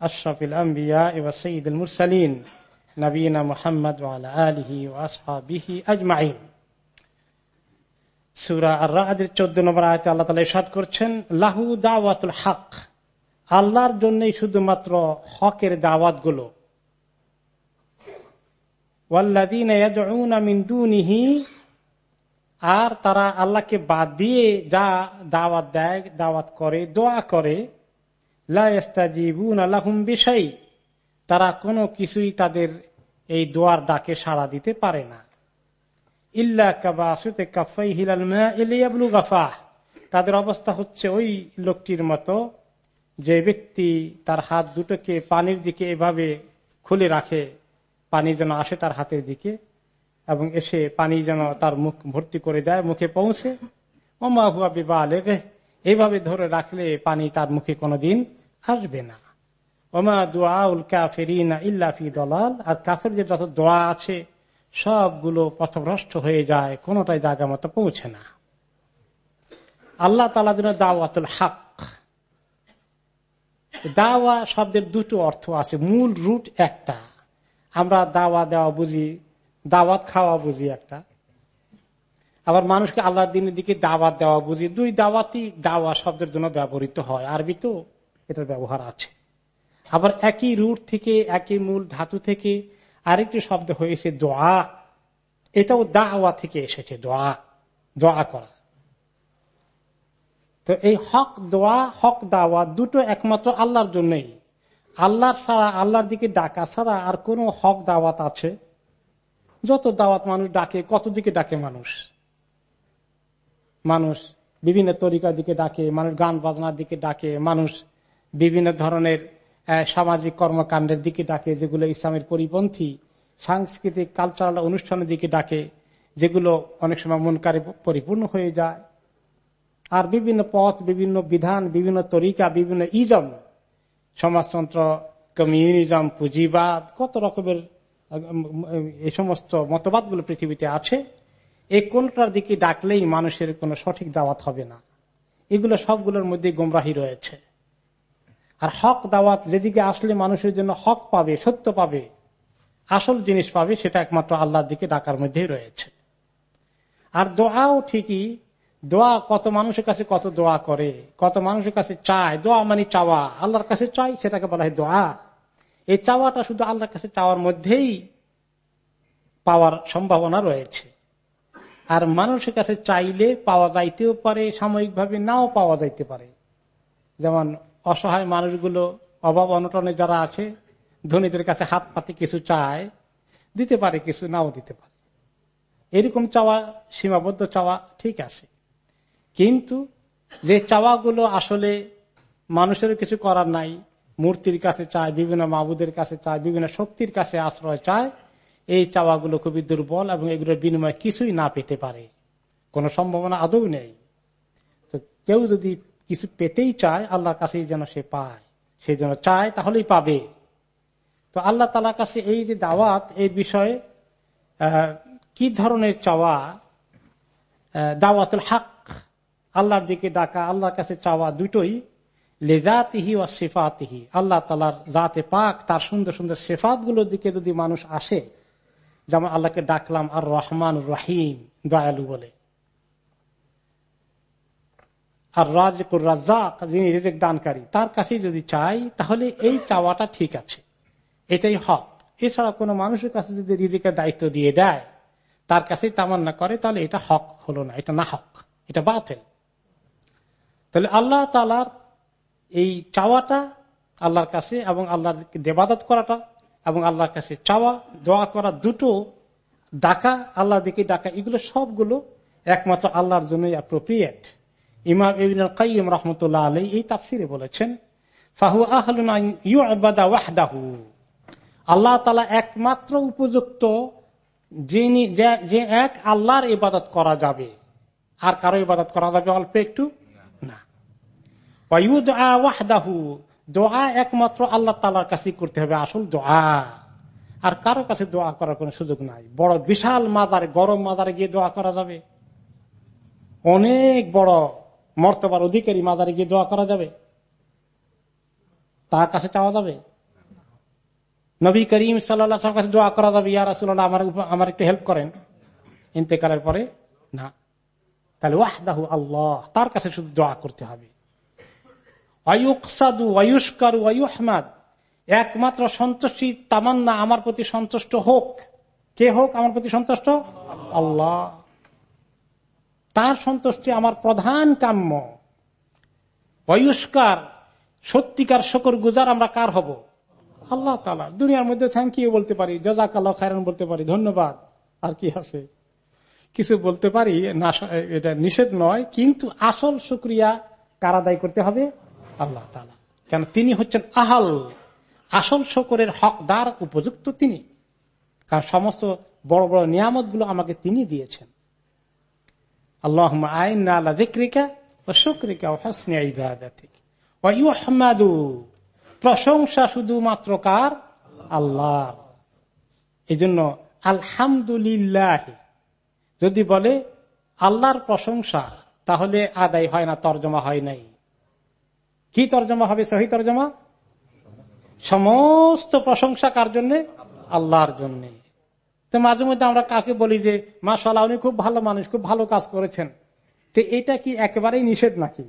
আম্বিয়া সঈদুল মুরসালিন নবীনা মোহাম্মদ আলহি আজমাইন। সুরা আর রাহাদের চোদ্দ নম্বর আয়তে আল্লাহ তালা ইসাদ করছেন, লাহু দাওয়াতুল হক, আল্লাহর জন্যই শুধুমাত্র হকের দাওয়াতগুলো আর তারা আল্লাহকে বাদ দিয়ে যা দাওয়াত দেয়, দাওয়াত করে, দোয়া করে বিষয় তারা কোনো কিছুই তাদের এই দোয়ার ডাকে সাড়া দিতে পারে না। ইল্লা কাবাসুতে কাফাই হিলাল ইলিয়াবলু গাফা তাদের অবস্থা হচ্ছে ওই লোকটির মতো, যে ব্যক্তি তার হাত দুটোকে পানির দিকে এভাবে খুলে রাখে, পানি যেন আসে তার হাতের দিকে, এবং এসে পানি যেন তার মুখ ভর্তি করে দেয়, মুখে পৌঁছে। ওমা হুয়া বিবাহ লেগে এইভাবে ধরে রাখলে পানি তার মুখে কোনোদিন আসবে না। ওমা দোয়া উল কাফেরিনা ইল্লাফি দলাল। আর কাফের যে যত দোয়া আছে, সবগুলো পথভ্রষ্ট হয়ে যায়, কোনটাই জায়গা মতো পৌঁছে না। আল্লাহ তালা যেন দাওয়াতুল হাক। দাওয়া শব্দের দুটো অর্থ আছে। মূল রুট একটা। আমরা দাওয়া দেওয়া বুঝি, দাওয়াত খাওয়া বুঝি একটা। আবার মানুষকে আল্লাহ দিনের দিকে দাওয়াত দেওয়া বুঝি। দুই দাওয়াতই দাওয়া শব্দের জন্য ব্যবহৃত হয়। আরবি তো এটার ব্যবহার আছে। আবার একই রুট থেকে, একই মূল ধাতু থেকে আরেকটি শব্দ হয়েছে দোয়া। এটাও দাওয়া থেকে এসেছে, দোয়া দোয়া করা। তো এই হক দোয়া, হক দাওয়া দুটো একমাত্র আল্লাহর জন্যই। আল্লাহর ছাড়া, আল্লাহর দিকে ডাকা ছাড়া আর কোন হক দাওয়াত আছে? যত দাওয়াত মানুষ ডাকে, কত দিকে ডাকে মানুষ? মানুষ বিভিন্ন তরিকার দিকে ডাকে, মানুষ গান বাজনার দিকে ডাকে, মানুষ বিভিন্ন ধরনের সামাজিক কর্মকাণ্ডের দিকে ডাকে, যেগুলো ইসলামের পরিপন্থী, সাংস্কৃতিক কালচারাল অনুষ্ঠানের দিকে ডাকে, যেগুলো অনেক সময় মনকারে পরিপূর্ণ হয়ে যায়। আর বিভিন্ন পথ, বিভিন্ন বিধান, বিভিন্ন তরিকা, বিভিন্ন ইজম, সমাজতন্ত্র, কমিউনিজম, পুঁজিবাদ, কত রকমের এই সমস্ত মতবাদগুলো পৃথিবীতে আছে, এই কোনটার দিকে ডাকলেই মানুষের কোন সঠিক দাওয়াত হবে না। এগুলো সবগুলোর মধ্যে গোমরাহি রয়েছে। আর হক দাওয়াত যেদিকে আসলে মানুষের জন্য হক পাবে, সত্য পাবে, আসল জিনিস পাবে, সেটা একমাত্র আল্লাহর দিকে ডাকার মধ্যেই রয়েছে। আর দোয়াও ঠিকই, দোয়া কত মানুষের কাছে কত দোয়া করে, কত মানুষের কাছে চায়, দোয়া মানে চাওয়া, আল্লাহর কাছে চাই সেটাকে বলা হয় দোয়া। এই চাওয়াটা শুধু আল্লাহর কাছে চাওয়ার মধ্যেই পাওয়ার সম্ভাবনা রয়েছে। আর মানুষের কাছে চাইলে পাওয়া যাইতেও পারে, সাময়িকভাবে নাও পাওয়া যাইতে পারে। যেমন অসহায় মানুষগুলো অভাব অনটনে যারা আছে, ধনীদের কাছে হাত পাতে কিছু চায়, দিতে পারে, কিছু নাও দিতে পারে। এরকম চাওয়া, সীমাবদ্ধ চাওয়া ঠিক আছে। কিন্তু যে চাওয়াগুলো আসলে মানুষের কিছু করার নাই, মূর্তির কাছে চায়, বিভিন্ন মাবুদের কাছে চায়, বিভিন্ন শক্তির কাছে আশ্রয় চায়, এই চাওয়াগুলো খুবই দুর্বল এবং এগুলোর বিনিময়ে কিছুই না পেতে পারে। কোনো সম্ভাবনা আদৌ নেই। তো কেউ যদি কিছু পেতেই চায় আল্লাহর কাছেই যেন সে পায়। সে যেন চায় তাহলেই পাবে। তো আল্লাহ তালার কাছে এই যে দাওয়াত, এই বিষয়ে কি ধরনের চাওয়া? দাওয়াতুল হক। আল্লাহর দিকে ডাকা, আল্লাহর কাছে চাওয়া দুটোই। লেজাতিহি ও সেফাতিহি। আল্লাহ তালার জাতে পাক, তার সুন্দর সুন্দর সেফাতগুলোর দিকে যদি মানুষ আসে, যেমন আল্লাহকে ডাকলাম আর রহমান রাহিম, দয়ালু বলে। আর রাজকুর রাজাক যিনি রেজেক দানকারী তার কাছেই যদি চাই, তাহলে এই চাওয়াটা ঠিক আছে। এটাই হক। এছাড়া কোনো মানুষের কাছে যদি রিজিকের দায়িত্ব দিয়ে দেয়, তার কাছেই তামান্না করে, তাহলে এটা হক হলো না, এটা না হক, এটা বাতিল। তাহলে আল্লাহ তালার এই চাওয়াটা আল্লাহর কাছে এবং আল্লাহর দেবাদত করাটা এবং আল্লাহর কাছে চাওয়া, দোয়া করা দুটো ডাকা, আল্লাহর দিকে ডাকা, এগুলো সবগুলো একমাত্র আল্লাহর জন্যই অ্যাপ্রোপ্রিয়েট ইমাম ইবিন কাইম রহমতুল্লাহ আলী এই তাফসিরে বলেছেন, ফাহু ওয়াহদাহু। আল্লাহ তালা একমাত্র উপযুক্ত যিনি, যে- এক আল্লাহর ইবাদত করা যাবে। আর কারও ইবাদত করা যাবে অল্প একটু? না। একমাত্র আল্লাহ তালার কাছে করতে হবে, আসল দোয়া। আর কারও কাছে দোয়া করার কোনো সুযোগ নাই। বড় বিশাল মাজারে, গরম মাজারে গিয়ে দোয়া করা যাবে। অনেক বড় মর্তবার অধিকারী মাজারে গিয়ে দোয়া করা যাবে? তার কাছে চাওয়া যাবে? নবী করিম সাল্লাহ কাছে দোয়া করা যাবে ইয়ার রাসুল্লাহ আমার আমার একটু হেল্প করেন। ইন্তেকালের পরে, না। তাহলে ওয়াহদাহু আল্লাহ, তার কাছে শুধু দোয়া করতে হবে। একমাত্র সন্তুষ্টি, তামান্না আমার প্রতি সন্তুষ্ট হোক। কে হোক আমার প্রতি সন্তুষ্ট? আল্লাহ। তার সন্তুষ্টি আমার প্রধান কাম্য। অয়ুষ্কার সত্যিকার শকর গুজার আমরা কার হব? আল্লাহ তালা দুনিয়ার মধ্যে থ্যাংক ইউ বলতে পারি জজাক আল্লাহ খায়রান বলতে পারি, ধন্যবাদ। আর কি আছে? কিছু বলতে পারি, না, এটা নিষেধ নয়, কিন্তু আসল শুক্রিয়া কার আদায় করতে হবে? আল্লাহ তালা কেন? তিনি হচ্ছেন আহাল। আসল শকরের হকদার উপযুক্ত তিনি। কারণ সমস্ত বড় বড় নিয়ামত আমাকে তিনি দিয়েছেন। আল্লাহ আইন আল্লাহ দিক্রিকা প্রশংসা শুধুমাত্র কার? আল্লাহ। এই জন্য আলহামদুলিল্লাহ। যদি বলে আল্লাহর প্রশংসা, তাহলে আদায় হয় না, তর্জমা হয় নাই। কি তর্জমা হবে, সহি তর্জমা? সমস্ত প্রশংসা কার জন্য? আল্লাহর জন্য। তো মাঝে মধ্যে আমরা কাকে বলি যে মাসাল্লাহ উনি খুব ভালো মানুষ, খুব ভালো কাজ করেছেন। তো এটা কি একেবারেই নিষেধ নাকি?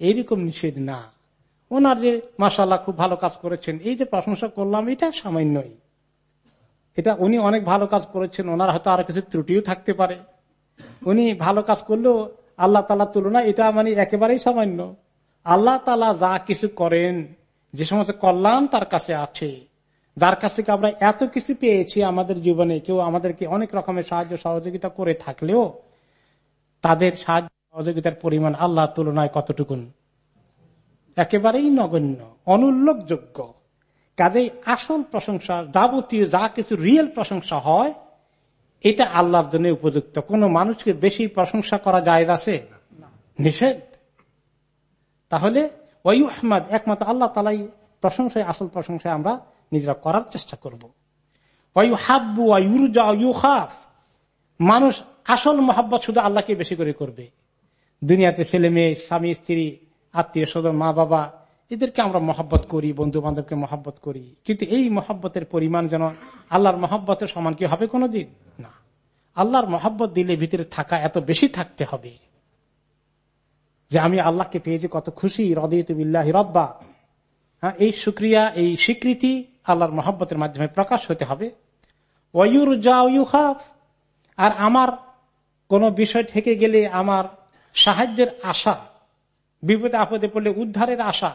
এইরকম নিষেধ না। ওনার যে মাসাল্লাহ খুব ভালো কাজ করেছেন, এই যে প্রশংসা করলাম, এটা সামান্যই। এটা উনি অনেক ভালো কাজ করেছেন, ওনার হয়তো আরও কিছু ত্রুটিও থাকতে পারে। উনি ভালো কাজ করলেও আল্লাহ তালা তুলনা এটা মানে একেবারেই সামান্য। আল্লাহ তালা যা কিছু করেন, যে সমস্ত কল্যাণ তার কাছে আছে। যার কাছ থেকে আমরা এত কিছু পেয়েছি আমাদের জীবনে, কেউ আমাদেরকে অনেক রকমের সাহায্য, সহযোগিতা করে থাকলেও তাদের সাহায্য, সহযোগিতার পরিমাণ আল্লাহ তুলনায় কতটুকুন? একেবারেই নগণ্য অনুল্লেখযোগ্য কাজেই আসল প্রশংসা, যাবতীয় যা কিছু রিয়েল প্রশংসা হয়, এটা আল্লাহর জন্য উপযুক্ত। কোন মানুষকে বেশি প্রশংসা করা যায় আছে? নিষেধ। তাহলে ওই আহমদ একমাত্র আল্লাহ তালাই প্রশংসায়, আসল প্রশংসায় আমরা নিজেরা করার চেষ্টা করব। হাব্বু ইউরুজাফ মানুষ আসল মহাব্বত শুধু আল্লাহকে বেশি করে করবে। দুনিয়াতে ছেলে মেয়ে, স্বামী, স্ত্রী, আত্মীয় স্বজন, মা, বাবা, এদেরকে আমরা মহাব্বত করি বন্ধু বান্ধবকে মহাব্বত করি। কিন্তু এই মহাব্বতের পরিমাণ যেন আল্লাহর মহাব্বতের সমান কি হবে কোনোদিন? না। আল্লাহর মহাব্বত দিলে ভিতরে থাকা এত বেশি থাকতে হবে যে আমি আল্লাহকে পেয়েছি কত খুশি। রদিয়াহ রব্বা। হ্যাঁ এই সুক্রিয়া এই স্বীকৃতি আল্লাহর মহাব্বতের মাধ্যমে প্রকাশ হতে হবে। আর আমার কোন বিষয় থেকে গেলে আমার সাহায্যের আশা, বিপদে আপদে পড়লে উদ্ধারের আশা,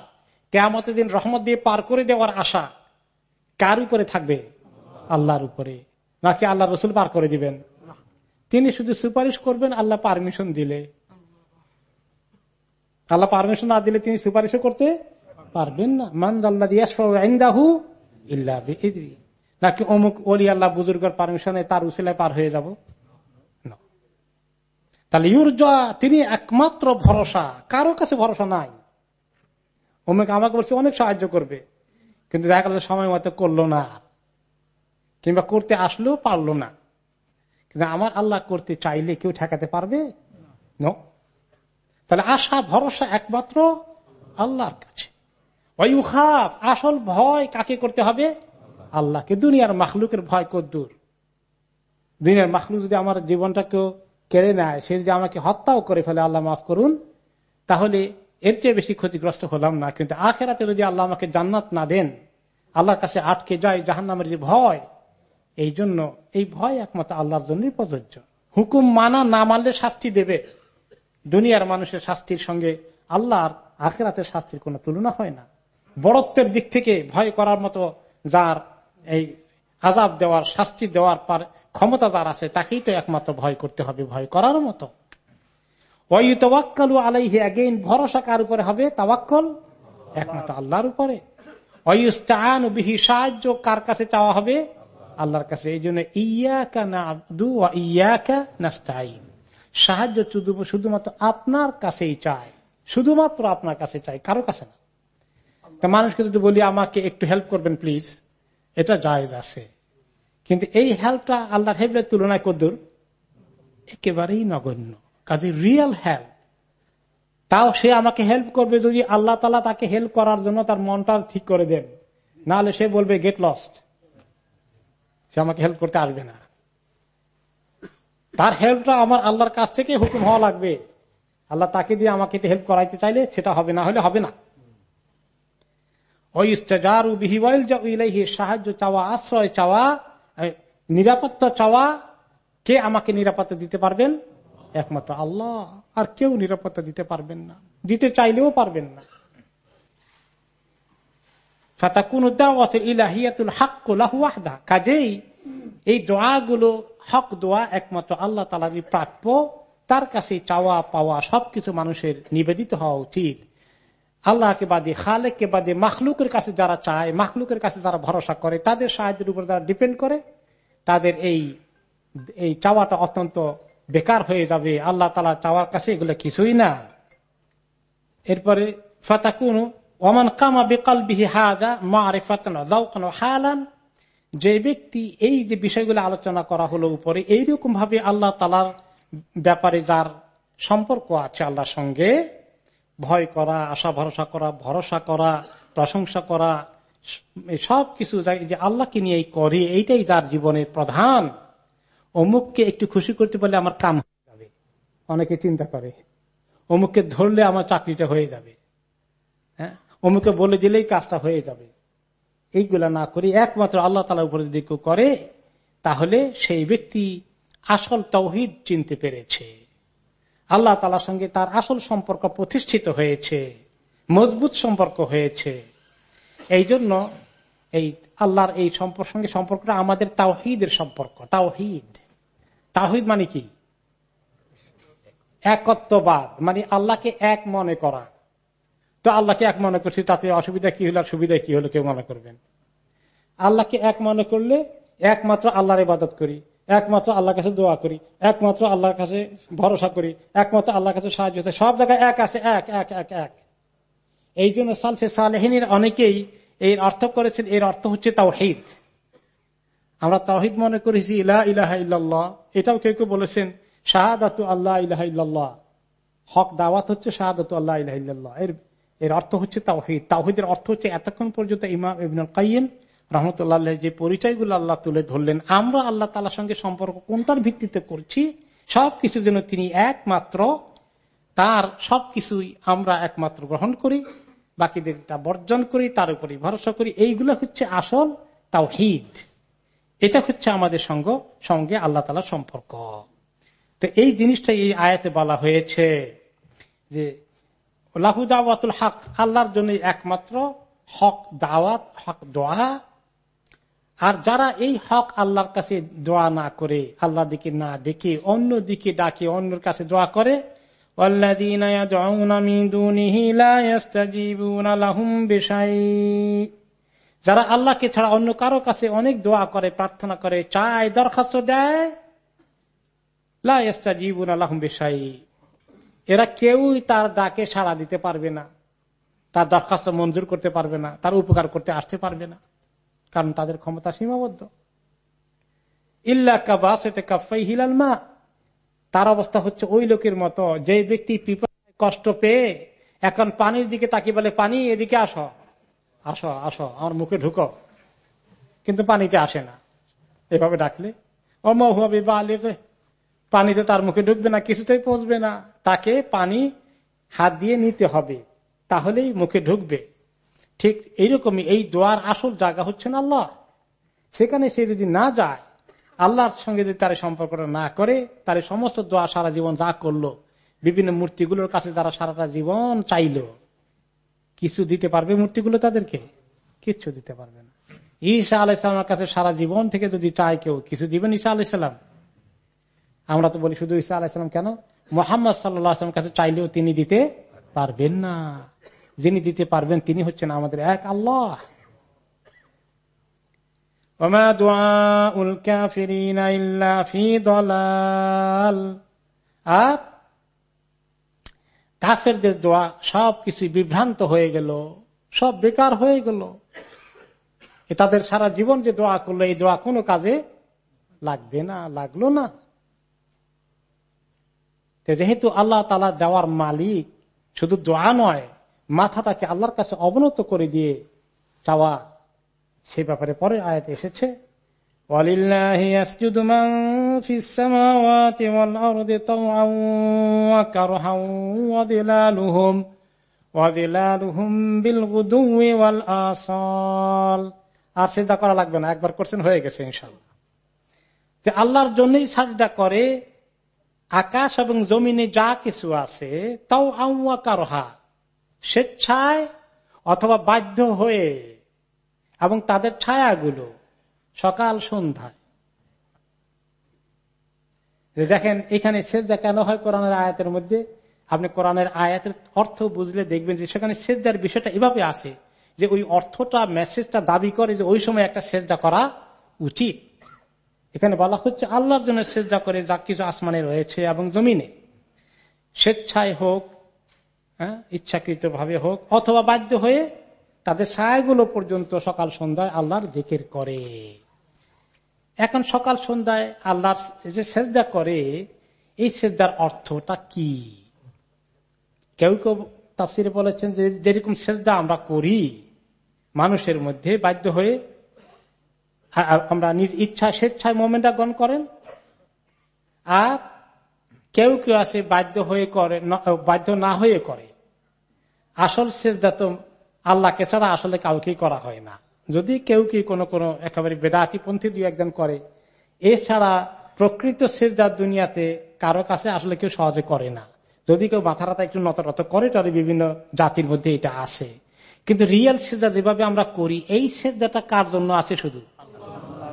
কেয়ামতের দিন রহমত দিয়ে পার করে দেওয়ার আশা, কার উপরে থাকবে? আল্লাহর উপরে। নাকি আল্লাহ রসুল পার করে দিবেন। তিনি শুধু সুপারিশ করবেন, আল্লাহ পারমিশন দিলে। আল্লাহ পারমিশন না দিলে তিনি সুপারিশও করতে পারবেন না। মান্দ আল্লাহ ইল্লা নাকি অমুক অলি আল্লাহ বুজুর্গের পারমিশনে তার উসিলায় পার হয়ে যাব? তাহলে ইউরজা, তিনি একমাত্র ভরসা। কারও কাছে ভরসা নাই। অমুক আমাকে বলছে, অনেক সাহায্য করবে। কিন্তু দেখা গেল সময় মতো করল না। কিংবা করতে আসলেও পারল না। কিন্তু আমার আল্লাহ করতে চাইলে কেউ ঠেকাতে পারবে? তাহলে আশা, ভরসা একমাত্র আল্লাহর কাছে। ওয়ুখাফ আসল ভয় কাকে করতে হবে? আল্লাহকে। দুনিয়ার মাখলুকের ভয় কদ্দুর দুনিয়ার মাখলুক যদি আমার জীবনটাকেও কেড়ে নেয়, সে যদি আমাকে হত্যাও করে ফেলে, আল্লাহ মাফ করুন, তাহলে এর চেয়ে বেশি ক্ষতিগ্রস্ত হলাম না। কিন্তু আখেরাতে যদি আল্লাহ আমাকে জান্নাত না দেন, আল্লাহর কাছে আটকে যায় জাহান নামের যে ভয়, এই জন্য এই ভয় একমাত্র আল্লাহর জন্যই প্রযোজ্য। হুকুম মানা না মানলে শাস্তি দেবে। দুনিয়ার মানুষের শাস্তির সঙ্গে আল্লাহর আখেরাতের শাস্তির কোনো তুলনা হয় না। বড়ত্বের দিক থেকে ভয় করার মতো যার এই আজাব দেওয়ার, শাস্তি দেওয়ার পর ক্ষমতা যার আছে, তাকেই তো একমাত্র ভয় করতে হবে, ভয় করার মতো। ওই তওয়াক্কালু আলাইহি অ্যাগেইন ভরসা কার উপরে হবে? তাওয়াক্কল? একমাত্র আল্লাহর উপরে। বিহি, সাহায্য কার কাছে চাওয়া হবে? আল্লাহর কাছে। এই জন্য ইয়াকা না আব্দু ইয়াকা নাস্তাইন সাহায্য শুধুমাত্র আপনার কাছেই চায়। শুধুমাত্র আপনার কাছে চাই কারও কাছে না। তা মানুষকে যদি বলি, আমাকে একটু হেল্প করবেন প্লিজ এটা জায়েজ আছে। কিন্তু এই হেল্পটা আল্লাহর হেল্পের তুলনায় কদ্দুর? একেবারেই নগণ্য। কাজে রিয়েল হেল্প তাও সে আমাকে হেল্প করবে যদি আল্লাহ তালা তাকে হেল্প করার জন্য তার মনটা ঠিক করে দেন। নাহলে সে বলবে গেট লস্ট সে আমাকে হেল্প করতে আসবে না। তার হেল্পটা আমার আল্লাহর কাছ থেকে হুকুম হওয়া লাগবে। আল্লাহ তাকে দিয়ে আমাকে হেল্প করাইতে চাইলে সেটা হবে, না হলে হবে না। সাহায্য চাওয়া, আশ্রয় চাওয়া নিরাপত্তা চাওয়া, কে আমাকে নিরাপত্তা দিতে পারবেন? একমাত্র আল্লাহ। আর কেউ নিরাপত্তা দিতে পারবেন না। দিতে চাইলেও পারবেন না। কাজেই এই দোয়াগুলো, হক দোয়া একমাত্র আল্লাহ তালারই প্রাপ্য। তার কাছে চাওয়া পাওয়া সবকিছু মানুষের নিবেদিত হওয়া উচিত। আল্লাহকে বাদে খালেককে বাদে, মাখলুকের কাছে যারা চায়, মাখলুকের কাছে যারা ভরসা করে, তাদের সাহায্যের উপর যারা ডিপেন্ড করে, তাদের এই এই চাওয়াটা অত্যন্ত বেকার হয়ে যাবে। আল্লাহ তালা চাওয়ার কাছে এগুলো কিছুই না। এরপরে, ফাতাকুনু, ওমান কামা বেকাল বিহি হাদা মারে ফাতানো হালান। যে ব্যক্তি এই যে বিষয়গুলো আলোচনা করা হলো উপরে এইরকম ভাবে আল্লাহ তালার ব্যাপারে যার সম্পর্ক আছে আল্লাহর সঙ্গে ভয় করা, আশা ভরসা করা ভরসা করা, প্রশংসা করা সব কিছু যে আল্লাহকে নিয়ে করে, এইটাই যার জীবনের প্রধান। অমুককে একটু খুশি করতে পারলে আমার কাম হয়ে যাবে। অনেকে চিন্তা করে। অমুককে ধরলে আমার চাকরিটা হয়ে যাবে। হ্যাঁ? অমুকে বলে দিলেই কাজটা হয়ে যাবে। এইগুলা না করে, একমাত্র আল্লাহ তালা উপরে যদি কেউ করে, তাহলে সেই ব্যক্তি আসল তৌহিদ চিনতে পেরেছে। আল্লাহ তালার সঙ্গে তার আসল সম্পর্ক প্রতিষ্ঠিত হয়েছে, মজবুত সম্পর্ক হয়েছে। এই জন্য এই আল্লাহর এই সম্পর্ক সঙ্গে সম্পর্কটা আমাদের তাওহিদের সম্পর্ক, তাওহিদ। তাহিদ মানে কি? একত্ববাদ মানে আল্লাহকে এক মনে করা। তো আল্লাহকে এক মনে করছি, তাতে অসুবিধা কি হলো সুবিধা কি হলো, কেউ মনে করবেন আল্লাহকে এক মনে করলে একমাত্র আল্লাহর ইবাদত করি। একমাত্র আল্লাহর কাছে দোয়া করি, একমাত্র আল্লাহর কাছে ভরসা করি, একমাত্র আল্লাহর কাছে সাহায্য সব জায়গায় এক আছে, এক এক এক এক। এই জন্য সালফে সালেহিনীর অনেকেই এর অর্থ করেছেন, এর অর্থ হচ্ছে তাওহিদ। আমরা তাওহিদ মনে করেছি ইলাহ ইলাহা ইল্লাল্লাহ, এটাও কেউ কেউ বলেছেন, শাহাদাতু আল্লাহ ইলাহা ইল্লাল্লাহ। হক, দাওয়াত হচ্ছে শাহাদাতু আল্লাহ ইলাহা ইল্লাল্লাহ। এর এর অর্থ হচ্ছে তাওহিদ। তাওহিদের অর্থ হচ্ছে এতক্ষণ পর্যন্ত ইমাম ইবনুল কাইম রহমতুল্লাহ যে পরিচয়গুলো আল্লাহ তুলে ধরলেন, আমরা আল্লাহ তালার সঙ্গে সম্পর্ক কোনটার ভিত্তিতে করছি? সবকিছু যেন তিনি একমাত্র, তার সবকিছুই আমরা একমাত্র গ্রহণ করি, বাকিদেরটা বর্জন করি, তার উপরে ভরসা করি। এইগুলো হচ্ছে আসল তাও হিদ এটা হচ্ছে আমাদের সঙ্গ, সঙ্গে আল্লাহ তালার সম্পর্ক। তো এই জিনিসটা এই আয়াতে বলা হয়েছে যে লাহুদাওয়াতুল হক, আল্লাহর জন্য একমাত্র হক দাওয়াত, হক দোয়া আর যারা এই হক আল্লাহর কাছে দোয়া না করে, আল্লাহ দিকে না ডেকে, অন্য দিকে ডাকে, অন্যর কাছে দোয়া করে যারা আল্লাহকে ছাড়া অন্য কারও কাছে অনেক দোয়া করে, প্রার্থনা করে, চায়, দরখাস্ত দেয় বেশাই। এরা কেউই তার ডাকে সাড়া দিতে পারবে না, তার দরখাস্ত মঞ্জুর করতে পারবে না, তার উপকার করতে আসতে পারবে না। কারণ তাদের ক্ষমতা সীমাবদ্ধ। ইল্লা কাবাস এতে কাফাই হিলাল মা। তার অবস্থা হচ্ছে ওই লোকের মতো, যে ব্যক্তি কষ্ট পেয়ে এখন পানির দিকে তাকিয়ে বলে, পানি, এদিকে আসো। আসো আসো, আমার মুখে ঢুকো। কিন্তু পানিতে আসে না। এভাবে ডাকলে অমহুয়াবি বা পানিতে তার মুখে ঢুকবে না, কিছুতেই পৌঁছবে না। তাকে পানি হাত দিয়ে নিতে হবে, তাহলেই মুখে ঢুকবে। ঠিক এইরকমই এই দোয়ার আসল জায়গা হচ্ছেন আল্লাহ। সেখানে সে যদি না যায়, আল্লাহর সঙ্গে যদি তার সম্পর্কটা না করে, তার সমস্ত দোয়া সারা জীবন যা করল, বিভিন্ন মূর্তিগুলোর কাছে যারা সারাটা জীবন চাইল, কিছু দিতে পারবে মূর্তিগুলো তাদেরকে? কিচ্ছু দিতে পারবে না। ঈসা আলাইসালামের কাছে সারা জীবন থেকে যদি চায় কেউ, কিছু দিবেন ঈসা আলাইসাল্লাম আমরা তো বলি শুধু ঈসা আলাইসালাম কেন? মোহাম্মদ সাল্লাম কাছে চাইলেও তিনি দিতে পারবেন না। যিনি দিতে পারবেন তিনি হচ্ছেন আমাদের এক আল্লাহ। আর কাফেরদের দোয়া সবকিছু বিভ্রান্ত হয়ে গেল, সব বেকার হয়ে গেল। তাদের সারা জীবন যে দোয়া করল, এই দোয়া কোনো কাজে লাগবে না, লাগল না। যেহেতু আল্লাহ তালা দেওয়ার মালিক, শুধু দোয়া নয় মাথাটাকে আল্লাহর কাছে অবনত করে দিয়ে চাওয়া, সে ব্যাপারে পরে আয়াত এসেছে আর সেজদা করা লাগবে না, একবার করছেন, হয়ে গেছে ইনশাল্লাহ আল্লাহর জন্যই সাজদা করে আকাশ এবং জমিনে যা কিছু আছে তাও আউয়া কারহা স্বেচ্ছায় অথবা বাধ্য হয়ে এবং তাদের ছায়াগুলো সকাল সন্ধ্যায়। দেখেন, এখানে সেজদা কেন হয় কোরআনের আয়াতের মধ্যে? আপনি কোরআনের আয়াতের অর্থ বুঝলে দেখবেন যে সেখানে সেজদার বিষয়টা এভাবে আছে যে ওই অর্থটা, মেসেজটা দাবি করে যে ওই সময় একটা সেজদা করা উচিত। এখানে বলা হচ্ছে আল্লাহর জন্য সেজদা করে যা কিছু আসমানে রয়েছে এবং জমিনে। স্বেচ্ছায় হোক ইচ্ছাকৃত ভাবে হোক, অথবা বাধ্য হয়ে তাদের ছায়াগুলো পর্যন্ত সকাল সন্ধ্যায় আল্লাহর দিকের করে। এখন সকাল সন্ধ্যায় আল্লাহর যে সেজদা করে, এই সেজদার অর্থটা কি? কেউ কেউ তাফসিরে বলেছেন যে যেরকম সেজদা আমরা করি, মানুষের মধ্যে বাধ্য হয়ে আমরা নিজ ইচ্ছা, স্বেচ্ছায় মোমেন্টটা গ্রহণ করেন, আর কেউ কেউ আছে বাধ্য হয়ে করে বাধ্য না হয়ে করে। আসল সেজদা তো আল্লাহকে ছাড়া আসলে কাউকেই করা হয় না। যদি কেউ কি কোনো কোনো একেবারে বেদাতিপন্থী দুই একজন করে, এছাড়া প্রকৃত সেজদার দুনিয়াতে কারও কাছে আসলে কেউ সহজে করে না। যদি কেউ মাথারাতা একটু নতরত করে, তাহলে বিভিন্ন জাতির মধ্যে এটা আছে। কিন্তু রিয়েল সেজা যেভাবে আমরা করি, এই সেজদাটা কার জন্য আছে শুধু?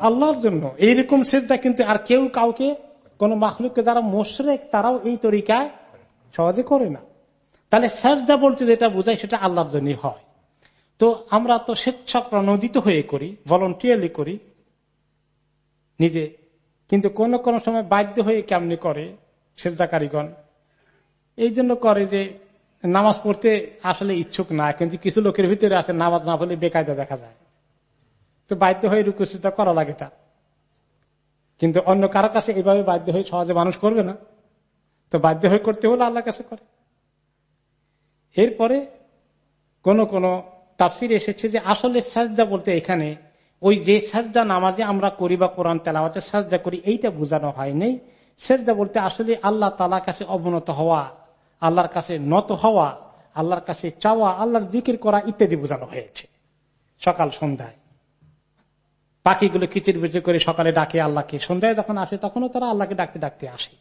আল্লাহর জন্য। এইরকম সেজদা কিন্তু আর কেউ কাউকে, কোন মাখলুককে যারা মোশরেক, তারাও এই তরিকায় সহজে করে না। তাহলে সেজদা বলতে যেটা বোঝায় সেটা আল্লাহর জন্যই হয়। তো আমরা তো স্বেচ্ছা প্রণোদিত হয়ে করি ভলন্টিয়ারলি করি নিজে। কিন্তু কোন কোন সময় বাধ্য হয়ে কেমনি করে সেজদাকারীগণ? এই জন্য করে যে নামাজ পড়তে আসলে ইচ্ছুক না, কিন্তু কিছু লোকের ভিতরে আছে নামাজ না পড়লে বেকায়দা দেখা যায়। তো বাধ্য হয়ে রুকুসিতা করা লাগে তা। কিন্তু অন্য কারও কাছে এইভাবে বাধ্য হয়ে সহজে মানুষ করবে না। তো বাধ্য হয়ে করতে হলে আল্লাহ কাছে করে। এরপরে কোন কোন তাফসির এসেছে যে আসলে সাজদা বলতে এখানে ওই যে সাজদা নামাজে আমরা করি বা কোরআন তেলাওয়াতে সাজদা করি, এইটা বোঝানো হয়নি সেজদা বলতে আসলে আল্লাহ তালার কাছে অবনত হওয়া, আল্লাহর কাছে নত হওয়া, আল্লাহর কাছে চাওয়া, আল্লাহর দিকির করা ইত্যাদি বোঝানো হয়েছে সকাল সন্ধ্যায়। পাখিগুলো কিচির বিচির করে সকালে ডাকে আল্লাহকে, সন্ধ্যায় যখন আসে তখনও তারা আল্লাহকে ডাকতে ডাকতে আসে।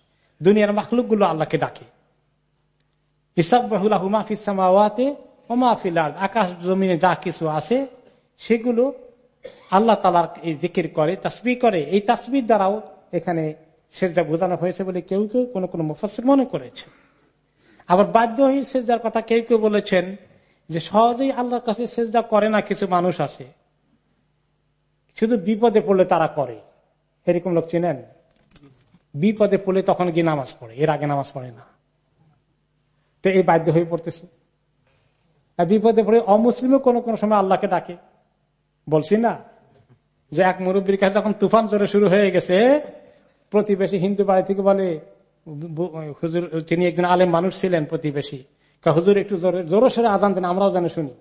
দুনিয়ার মাখলুকগুলো আল্লাহকে ডাকে। আকাশ জমিনে যা কিছু আছে, সেগুলো আল্লাহ তালার এই দিকের করে তাসবি করে। এই তাসবির দ্বারাও এখানে সেজদা বোঝানো হয়েছে বলে কেউ কেউ কোন কোন মুফাসির মনে করেছে। আবার বাধ্য হয়ে সেজদার কথা কেউ কেউ বলেছেন যে সহজেই আল্লাহর কাছে সেজদা করে না কিছু মানুষ আছে। শুধু বিপদে পড়লে তারা করে। এরকম লোক চেনেন? বিপদে পড়লে তখন গিয়ে নামাজ পড়ে? এর আগে নামাজ পড়ে না। তো এই বাধ্য হয়ে পড়তেছে। বিপদে পড়ে অমুসলিমও কোনো কোনো সময় আল্লাহকে ডাকে। বলছি না, যে এক মুরব্বীর কাছে যখন তুফান জোরে শুরু হয়ে গেছে, প্রতিবেশী হিন্দু বাড়ি থেকে বলে হুজুর, তিনি একজন আলেম মানুষ ছিলেন প্রতিবেশী। হুজুর, একটু জোরে জোরে সরে আজান দেন, আমরাও জানি শুনি।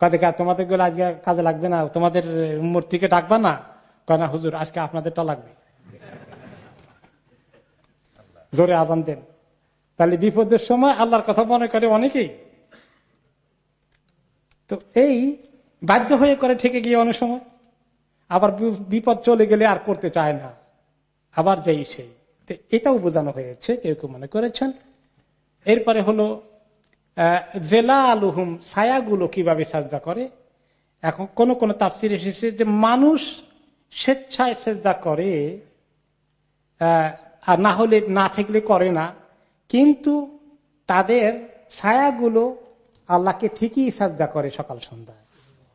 কাজে তোমাদেরগুলো আজকে কাজে লাগবে না, তোমাদের মূর্তিকে ডাকবা না। কেন হুজুর, আজকে আপনাদেরটা লাগবে। জোরে আজান দেন। তাহলে বিপদের সময় আল্লাহর কথা মনে করে অনেকেই। তো এই বাধ্য হয়ে করে ঠেকে গিয়ে অনেক সময়। আবার বিপদ চলে গেলে আর করতে চায় না। আবার যেই সেই। এটাও বোঝানো হয়েছে, কেউ কেউ মনে করেছেন। এরপরে হলো জেলা আলুহুম ছায়াগুলো কীভাবে সাজদা করে? এখন কোন কোন তাফসির এসেছে যে মানুষ স্বেচ্ছায় সেজদা করে আর না হলে না থাকলে করে না। কিন্তু তাদের ছায়াগুলো আল্লাহকে ঠিকই সাজদা করে সকাল সন্ধ্যায়।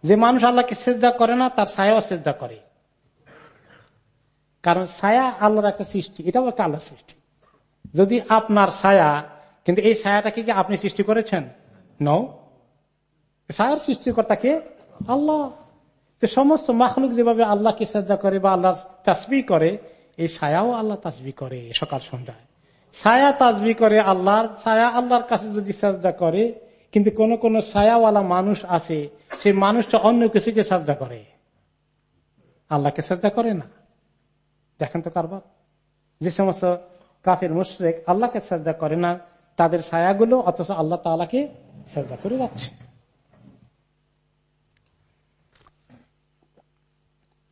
যে মানুষ আল্লাহকে সেজদা করে না, তার ছায়াও সেজদা করে। কারণ ছায়া আল্লাহর একটা সৃষ্টি, এটাও একটা আল্লাহর সৃষ্টি। যদি আপনার ছায়া, কিন্তু এই ছায়াটাকে কি আপনি সৃষ্টি করেছেন? ন ছায়ার সৃষ্টিকর্তা কে আল্লাহ। তো সমস্ত মাখলুক যেভাবে আল্লাহকে শ্রদ্ধা করে বা আল্লাহ তাসবি করে, এই ছায়াও আল্লাহ তাসবি করে সকাল সন্ধ্যায়। ছায়া তাসবি করে আল্লাহর, ছায়া আল্লাহর কাছে যদি শ্রদ্ধা করে, কিন্তু কোন কোন ছায়াওয়ালা মানুষ আছে, সেই মানুষটা অন্য কিছুকে শ্রদ্ধা করে। আল্লাহকে শ্রদ্ধা করে না। দেখেন তো কারবার। যে সমস্ত কাফের, মুশরেক আল্লাহকে শ্রদ্ধা করে না, তাদের ছায়াগুলো অথচ আল্লাহ তালাকে শ্রদ্ধা করে যাচ্ছে।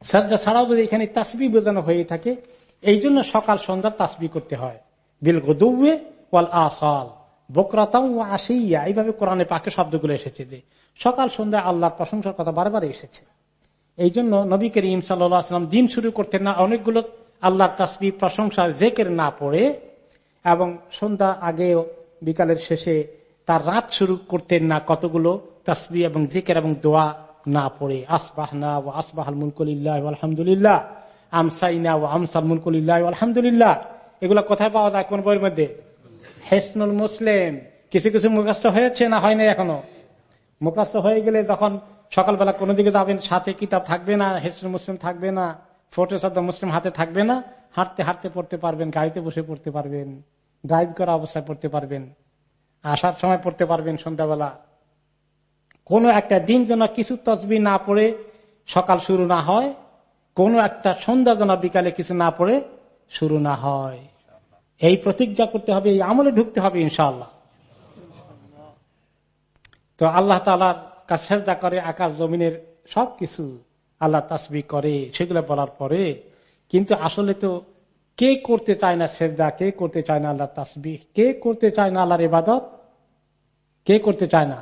সাজদা ছাড়াও যদি এখানে তাসবি বোঝানো হয়ে থাকে এই জন্য সকাল সন্ধ্যা তাসবি করতে হয়। বিল গদুয়ে ওয়াল আসাল। বকরাতাও আসিয়া এইভাবে কোরআনে পাকে শব্দগুলো এসেছে যে সকাল সন্ধ্যায় আল্লাহর প্রশংসার কথা বারবার এসেছে। এই জন্য নবী করিম সাল্লাম দিন শুরু করতেন না, অনেকগুলো আল্লাহর তাসবি, প্রশংসা, জেকের না পড়ে এবং সন্ধ্যা আগেও বিকালের শেষে তার রাত শুরু করতেন না কতগুলো তাসবি এবং জেকের এবং দোয়া না পড়ে। আসবাহ না ও আসবাহ মুলকুলিল্লাহ আলহামদুলিল্লাহ আমসাইনা ও আমসাল মুলকুলিল্লাহ আলহামদুলিল্লাহ এগুলো কোথায় পাওয়া যায় কোন বইয়ের মধ্যে? হেসনুল মুসলিম। কিছু কিছু মুখাস্ত হয়েছে না হয়নি এখনও? মুখাস্ত হয়ে গেলে যখন সকালবেলা কোনো দিকে যাবেন, সাথে কিতাব থাকবে না, হেসনুল মুসলিম থাকবে না ফটো শব্দ মুসলিম হাতে থাকবে না, হাঁটতে হাঁটতে পড়তে পারবেন, গাড়িতে বসে পড়তে পারবেন, ড্রাইভ করা অবস্থায় পড়তে পারবেন, আসার সময় পড়তে পারবেন সন্ধ্যাবেলা। কোনো একটা দিন যেন কিছু তসবি না পড়ে সকাল শুরু না হয়, কোনো একটা সন্ধ্যা যেন বিকালে কিছু না পড়ে শুরু না হয়। এই প্রতিজ্ঞা করতে হবে, এই আমলে ঢুকতে হবে ইনশাআল্লাহ। তো আল্লাহ তালার কাছে করে, আকাশ জমিনের সবকিছু আল্লাহ তাসবি করে, সেগুলো বলার পরে কিন্তু আসলে তো কে করতে চায় না সেজদা, কে করতে চায় না আল্লাহ তাসবি কে করতে চায় না আল্লাহর ইবাদত? কে করতে চায় না?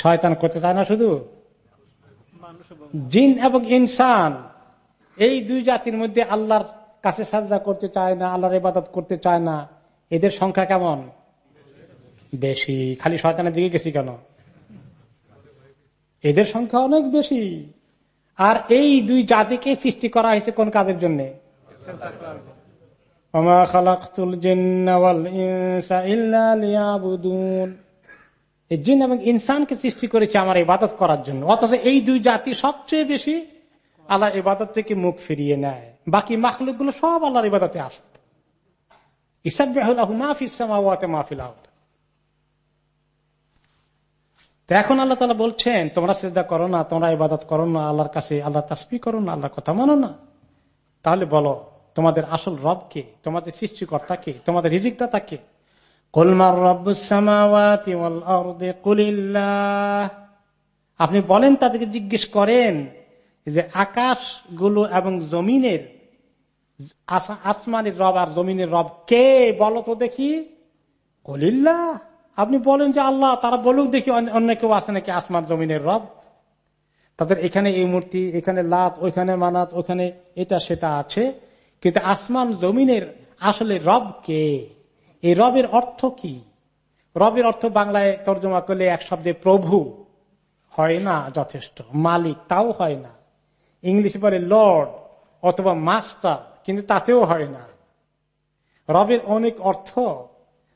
শয়তান করতে চায় না শুধু? জিন এবং ইনসান, এই দুই জাতির মধ্যে আল্লাহর কাছে সাজা করতে চায় না, আল্লাহর ইবাদত করতে চায় না, এদের সংখ্যা কেমন? বেশি। খালি শয়তানের দিকে গেছি কেন? এদের সংখ্যা অনেক বেশি। আর এই দুই জাতিকে সৃষ্টি করা হয়েছে কোন কাজের জন্য? জিন এবং ইনসানকে সৃষ্টি করেছে আমার ইবাদত করার জন্য। অথচ এই দুই জাতি সবচেয়ে বেশি আল্লাহ ইবাদত থেকে মুখ ফিরিয়ে নেয়। বাকি মাখলুকগুলো সব আল্লাহর ইবাদতে আসে ইসাবাহ মাহফিস মাহফিল আহত তো এখন আল্লাহ তালা বলছেন, তোমরা শ্রদ্ধা করো না, তোমরা ইবাদত করো না, আল্লাহর কাছে আল্লাহ তাসপি করো না, আল্লাহর কথা মানো না। তাহলে বলো, তোমাদের আসল রব কে? তোমাদের সৃষ্টিকর্তা কে? তোমাদের রিজিকদাতা কে? আপনি বলেন, তাদেরকে জিজ্ঞেস করেন যে আকাশগুলো এবং জমিনের আসমানের রব আর জমিনের রব কে বলো তো দেখি? কলিল্লা আপনি বলেন যে আল্লাহ, তারা বলুক দেখি অন্য কেউ আছে নাকি আসমান জমিনের রব? তাদের এখানে এই মূর্তি, এখানে লাত, ওইখানে মানাত, ওখানে এটা, সেটা আছে। কিন্তু আসমান জমিনের আসলে রব কে? এই রবের অর্থ কি? রবের অর্থ বাংলায় তর্জমা করলে এক শব্দে প্রভু হয় না যথেষ্ট, মালিক তাও হয় না। ইংলিশ বলে লর্ড অথবা মাস্টার। কিন্তু তাতেও হয় না। রবের অনেক অর্থ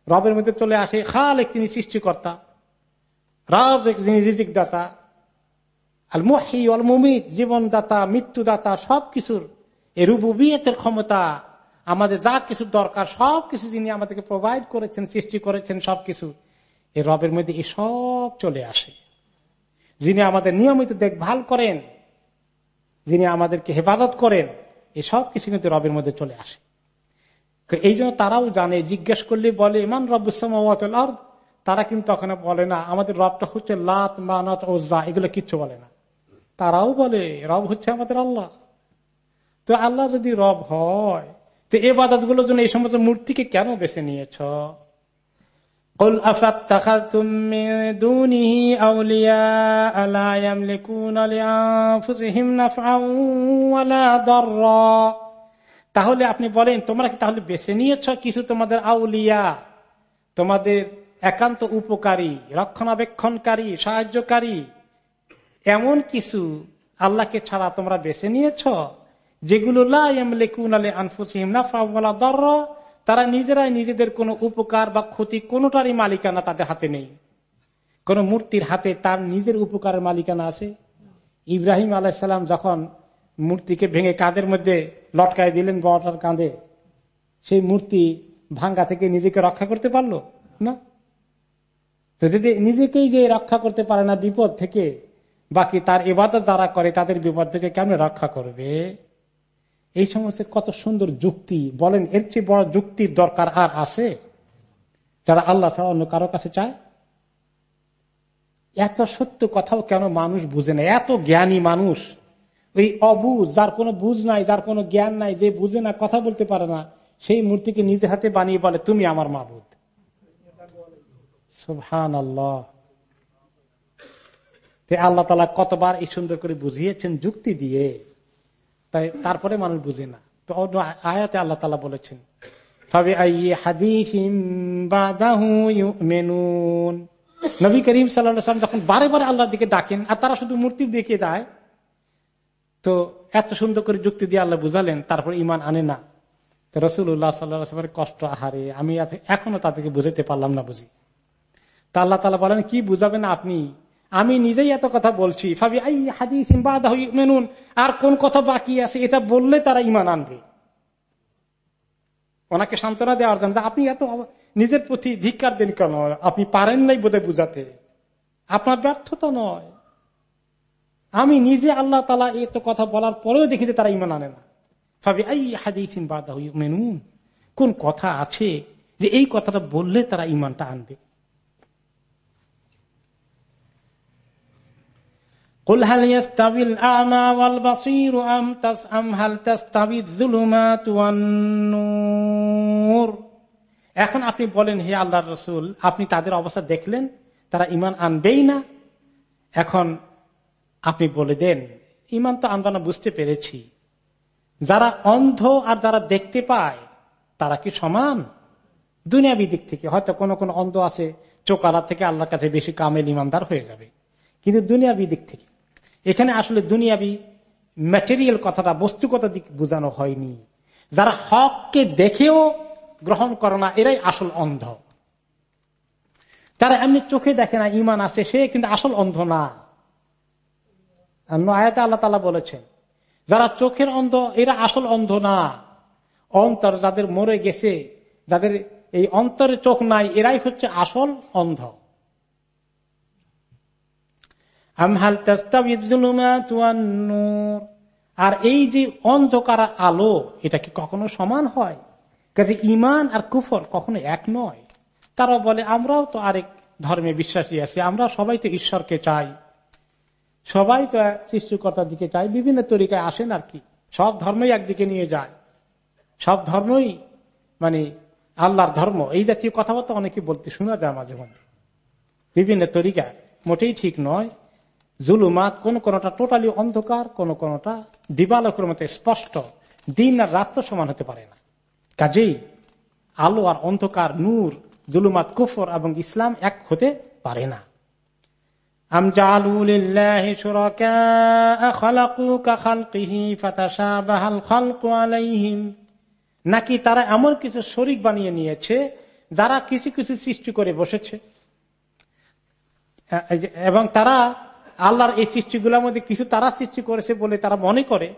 রবের মধ্যে চলে আসে খালেক তিনি সৃষ্টিকর্তা রাজ যিনি রিজিক দাতা আল মহি অল মুমিত জীবনদাতা, মৃত্যুদাতা, সবকিছুর এ রুবুবিয়তের ক্ষমতা, আমাদের যা কিছু দরকার, সবকিছু যিনি আমাদেরকে প্রোভাইড করেছেন, সৃষ্টি করেছেন, সবকিছু এই রবের মধ্যে এসব চলে আসে। যিনি আমাদের নিয়মিত দেখভাল করেন, যিনি আমাদেরকে হেফাজত করেন এসব কিছু কিন্তু রবের মধ্যে চলে আসে। তো এই জন্য তারাও জানে, জিজ্ঞেস করলে বলে, ইমান রব্বুসাম তারা কিন্তু ওখানে বলে, না, আমাদের রবটা হচ্ছে লাত, মানত ও জা এগুলো কিচ্ছু বলে না। তারাও বলে, রব হচ্ছে আমাদের আল্লাহ। তো আল্লাহ যদি রব হয়, তো এ বাদাতগুলোর জন্য এই সমস্ত মূর্তিকে কেন বেছে নিয়েছ? قل أفتخذتم من دونه أولياء لا يملكون لأنفسهم نفعا ولا ضرا তাহলে আপনি বলেন তোমরা কি তাহলে বেছে নিয়েছ কিছু তোমাদের আউলিয়া তোমাদের একান্ত উপকারী রক্ষণাবেক্ষণকারী সাহায্যকারী এমন কিছু আল্লাহকে ছাড়া তোমরা বেছে নিয়েছ যেগুলো তারা নিজেরাই নিজেদের কোনো উপকার বা ক্ষতি কোনোটারই মালিকানা তাদের হাতে নেই। কোন মূর্তির হাতে তার নিজের উপকারের মালিকানা আছে? ইব্রাহিম আলাইসাল্লাম যখন মূর্তিকে ভেঙে কাঁধের মধ্যে লটকায় দিলেন, বড়টার কাঁধে, সেই মূর্তি ভাঙ্গা থেকে নিজেকে রক্ষা করতে পারল? না। তো যদি নিজেকেই যে রক্ষা করতে পারে না, বিপদ থেকে বাকি তার ইবাদত যারা করে, তাদের বিপদ থেকে কেমন রক্ষা করবে? এই সমস্ত কত সুন্দর যুক্তি বলেন, এর চেয়ে বড় যুক্তির দরকার আর আছে? যারা আল্লাহ অন্য কারও কাছে চায়? এত সত্য কথাও কেন মানুষ বুঝে না? এত জ্ঞানী মানুষ। ওই অবুজ, যার কোনো বুঝ নাই, যার কোনো জ্ঞান নাই, যে বুঝে না, কথা বলতে পারে না, সেই মূর্তিকে নিজে হাতে বানিয়ে বলে, তুমি আমার মাবুদ। সুহান আল্লাহ আল্লাহ তালা কতবার এই সুন্দর করে বুঝিয়েছেন যুক্তি দিয়ে। তাই তারপরে মানুষ বুঝে না। তো অন্য আয়াতে আল্লাহ তালা বলেছেন নবী করিম সাল্লাম যখন বারে বারে আল্লাহর দিকে ডাকেন আর তারা শুধু মূর্তি দেখে যায়, তো এত সুন্দর করে যুক্তি দিয়ে আল্লাহ বুঝালেন, তারপর ইমান আনে না। রসুল্লাহ সাল্লামের কষ্ট, আহারে, আমি এখনও তাদেরকে বুঝাতে পারলাম না বুঝি। তা আল্লাহ তালা বলেন, কি বুঝাবেন আপনি? আমি নিজেই এত কথা বলছি। ভাবি আই হাদিস মেনুন আর কোন কথা বাকি আছে? এটা বললে তারা ইমান আনবে। ওনাকে সান্ত্বনা দেওয়ার জন্য আপনি এত নিজের প্রতি ধিক্কার দেন কেন? আপনি পারেন নাই বোধে বুঝাতে। আপনার ব্যর্থতা নয়। আমি নিজে আল্লাহ তালা এত কথা বলার পরেও দেখি যে তারা ইমান আনে না। ভাবি আই হাদিস মেনুন কোন কথা আছে যে এই কথাটা বললে তারা ইমানটা আনবে? قل هل يستوي الأعمى والبصير أم أم هل تستوي الظلمات والنور এখন আপনি বলেন হে আল্লাহর রসুল আপনি তাদের অবস্থা দেখলেন তারা ইমান আনবেই না এখন আপনি বলে দেন ইমান তো আনবানা বুঝতে পেরেছি যারা অন্ধ আর যারা দেখতে পায় তারা কি সমান দুনিয়াবি দিক থেকে হয়তো কোনো কোনো অন্ধ আছে চোকালা থেকে আল্লাহর কাছে বেশি কামেল ইমানদার হয়ে যাবে কিন্তু দুনিয়াবি দিক থেকে এখানে আসলে দুনিয়াবি ম্যাটেরিয়াল কথাটা, বস্তুগত দিক বোঝানো হয়নি। যারা হককে দেখেও গ্রহণ করে না, এরাই আসল অন্ধ। তারা এমনি চোখে দেখে না, ইমান আছে, সে কিন্তু আসল অন্ধ না। আয়াতে আল্লাহ তালা বলেছেন যারা চোখের অন্ধ, এরা আসল অন্ধ না। অন্তর যাদের মরে গেছে, যাদের এই অন্তরে চোখ নাই, এরাই হচ্ছে আসল অন্ধ। আর এই যে অন্ধকার আলো, এটা কি কখনো সমান হয়? কাজে ইমান আর কুফর কখনো এক নয়। তারা বলে, আমরাও তো আরেক ধর্মে বিশ্বাসী আছি, আমরা সবাই তো ঈশ্বরকে চাই। সবাই তো সৃষ্টিকর্তার দিকে চাই বিভিন্ন তরিকায় আসেন আর কি। সব ধর্মই একদিকে নিয়ে যায়। সব ধর্মই মানে আল্লাহর ধর্ম। এই জাতীয় কথাবার্তা অনেকে বলতে শোনা যায় মাঝে মাঝে বিভিন্ন তরিকায়। মোটেই ঠিক নয়। জুলুমাত, কোন কোনটা টোটালি অন্ধকার, কোন কোনটা দিবালকের মতো স্পষ্ট। দিন আর রাত সমান হতে পারে না। কাজেই আলো আর অন্ধকার, নূর, জুলুমাত, কুফর এবং ইসলাম এক হতে পারে না। নাকি তারা এমন কিছু শরিক বানিয়ে নিয়েছে, যারা কিছু কিছু সৃষ্টি করে বসেছে। এবং তারা আল্লাহর এই সৃষ্টিগুলোর মধ্যে কিছু তারা সৃষ্টি করেছে বলে তারা মনে করে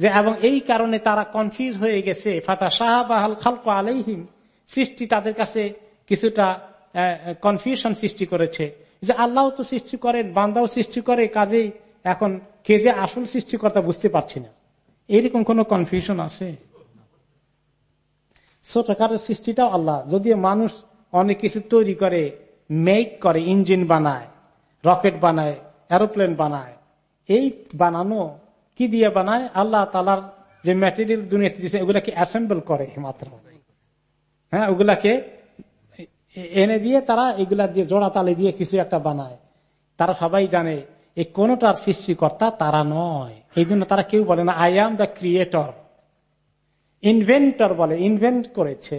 যে, এবং এই কারণে তারা কনফিউজ হয়ে গেছে। ফাতা শাহ বাহাল খালক আলাইহিম, সৃষ্টি তাদের কাছে কিছুটা কনফিউশন সৃষ্টি করেছে। যে আল্লাহ তো সৃষ্টি করেন, বান্দাও সৃষ্টি করে, কাজেই এখন কে যে আসল সৃষ্টিকর্তা বুঝতে পারছি না। এরকম কোন কনফিউশন আছে? ছোটখাটো সৃষ্টিটাও আল্লাহ যদিও মানুষ অনেক কিছু তৈরি করে মেক করে ইঞ্জিন বানায় রকেট বানায় এরোপ্লেন বানায়। এই বানানো কি দিয়ে বানায়? আল্লাহ তালার যে ম্যাটেরিয়াল দুনিয়াতে দিয়েছে ওগুলাকে অ্যাসেম্বল করে মাত্র। হ্যাঁ ওগুলাকে এনে দিয়ে তারা এগুলা দিয়ে জোড়া তালে দিয়ে কিছু একটা বানায়। তারা সবাই জানে, এই কোনটার সৃষ্টিকর্তা তারা নয়। এই জন্য তারা কেউ বলে না I am the creator inventor বলে ইনভেন্ট করেছে,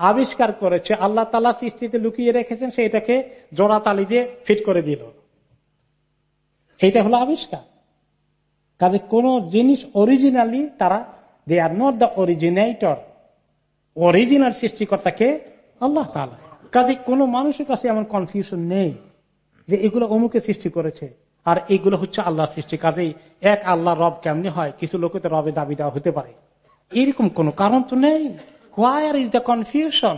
আবিষ্কার করেছে, আল্লাহ তালা সৃষ্টিতে লুকিয়ে রেখেছেন সেটাকে জোড়া তালি দিয়ে ফিট করে দিল। এইটা হলো আবিষ্কার। কাজে কোন জিনিস অরিজিনালি তারা they are not the originator original সৃষ্টিকর্তাকে আল্লাহ তালা কাজে কোন মানুষের কাছে এমন কনফিউশন নেই যে এগুলো অমুকে সৃষ্টি করেছে, আর এগুলো হচ্ছে আল্লাহ সৃষ্টি। কাজেই এক আল্লাহ রব কেমনি হয়? কিছু লোকে তো রবে দাবি দেওয়া হতে পারে। এরকম কোন কারণ তো নেই। Why are is the confusion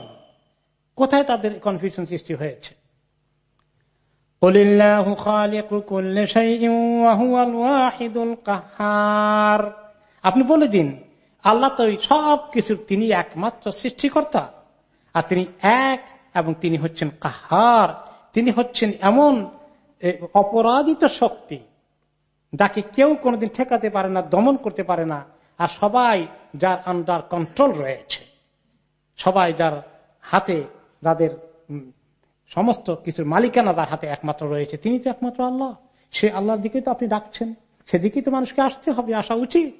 কোথায় তাদের কনফিউশন সৃষ্টি হয়েছে? আপনি বলে দিন, আল্লাহ তো সব কিছুর তিনি একমাত্র সৃষ্টিকর্তা। আর তিনি এক এবং তিনি হচ্ছেন কাহার। তিনি হচ্ছেন এমন অপরাজিত শক্তি, যাকে কেউ কোনোদিন ঠেকাতে পারে না, দমন করতে পারে না। আর সবাই যার আন্ডার কন্ট্রোল রয়েছে। সবাই যার হাতে, যাদের সমস্ত কিছুর মালিকানা তার হাতে একমাত্র রয়েছে। তিনি তো একমাত্র আল্লাহ। সে আল্লাহর দিকেই তো আপনি ডাকছেন। সেদিকেই তো মানুষকে আসতে হবে আসা উচিত।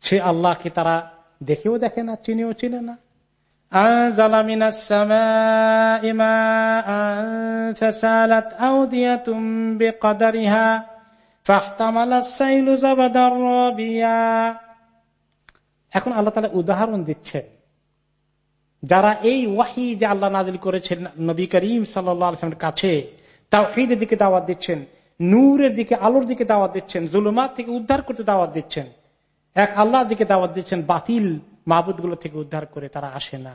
সে আল্লাহকে তারা দেখেও দেখে না চিনেও চিনে না। এখন আল্লাহ তালা উদাহরণ দিচ্ছেন যারা এই ওয়াহি যে আল্লাহ নাজিল করেছেন নবী করিম সাল্লামের কাছে তাও ঈদের দিকে দাওয়াত দিচ্ছেন, নূরের দিকে, আলোর দিকে দাওয়াত দিচ্ছেন, জুলুমাত থেকে উদ্ধার করতে দাওয়াত দিচ্ছেন, এক আল্লাহর দিকে দাওয়াত দিচ্ছেন, বাতিল মাহবুদ থেকে উদ্ধার করে তারা আসে না।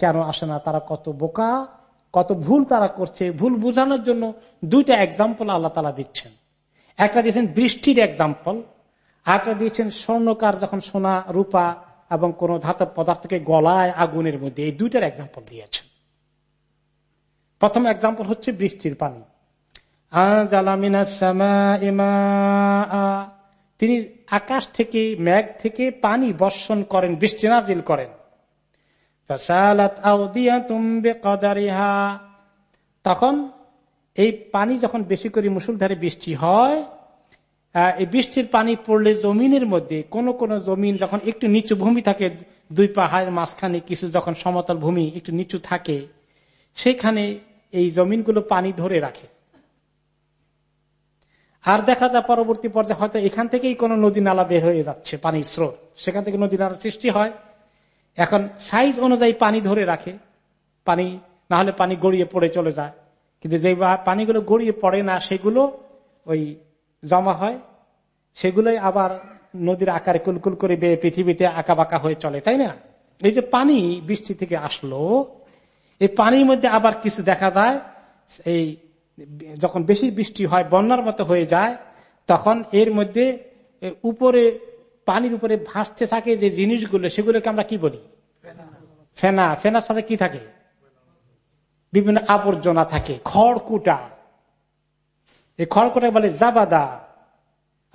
কেন আসে না? তারা কত বোকা, কত ভুল তারা করছে, ভুল বোঝানোর জন্য দুইটা এক্সাম্পল আল্লাহ তালা দিচ্ছেন। একটা দিয়েছেন বৃষ্টির এক্সাম্পল আরেকটা দিয়েছেন স্বর্ণকার যখন সোনা, রূপা এবং কোন ধাতব পদার্থকে গলায় আগুনের মধ্যে এই দুইটার এক্সাম্পল দিয়েছেন প্রথম এক্সাম্পল হচ্ছে বৃষ্টির পানি। তিনি আকাশ থেকে, মেঘ থেকে পানি বর্ষণ করেন, বৃষ্টি নাজিল করেন। তখন এই পানি যখন বেশি করে মুসুলধারে বৃষ্টি হয় এই বৃষ্টির পানি পড়লে জমিনের মধ্যে কোন কোন জমিন যখন একটু নিচু ভূমি থাকে, দুই পাহাড়ের মাঝখানে কিছু যখন সমতল ভূমি একটু নিচু থাকে, সেখানে এই জমিনগুলো পানি ধরে রাখে। আর দেখা যায় পরবর্তী পর্যায়ে হয়তো এখান থেকেই কোন নদী নালা বের হয়ে যাচ্ছে, পানির স্রোত। সেখান থেকে নদী নালা সৃষ্টি হয়। এখন সাইজ অনুযায়ী পানি ধরে রাখে। পানি না হলে পানি গড়িয়ে পড়ে চলে যায়। কিন্তু যে পানিগুলো গড়িয়ে পড়ে না, সেগুলো ওই জমা হয়, সেগুলোই আবার নদীর আকারে কুলকুল করে বেয়ে পৃথিবীতে আঁকা বাঁকা হয়ে চলে, তাই না? এই যে পানি বৃষ্টি থেকে আসলো, এই পানির মধ্যে আবার কিছু দেখা যায়, এই যখন বেশি বৃষ্টি হয়, বন্যার মতো হয়ে যায়, তখন এর মধ্যে উপরে, পানির উপরে ভাসতে থাকে যে জিনিসগুলো, সেগুলোকে আমরা কি বলি? ফেনা, ফেনার সাথে কি থাকে? বিভিন্ন আবর্জনা থাকে, খড়কুটা। এই খড়কুটা বলে জাবাদা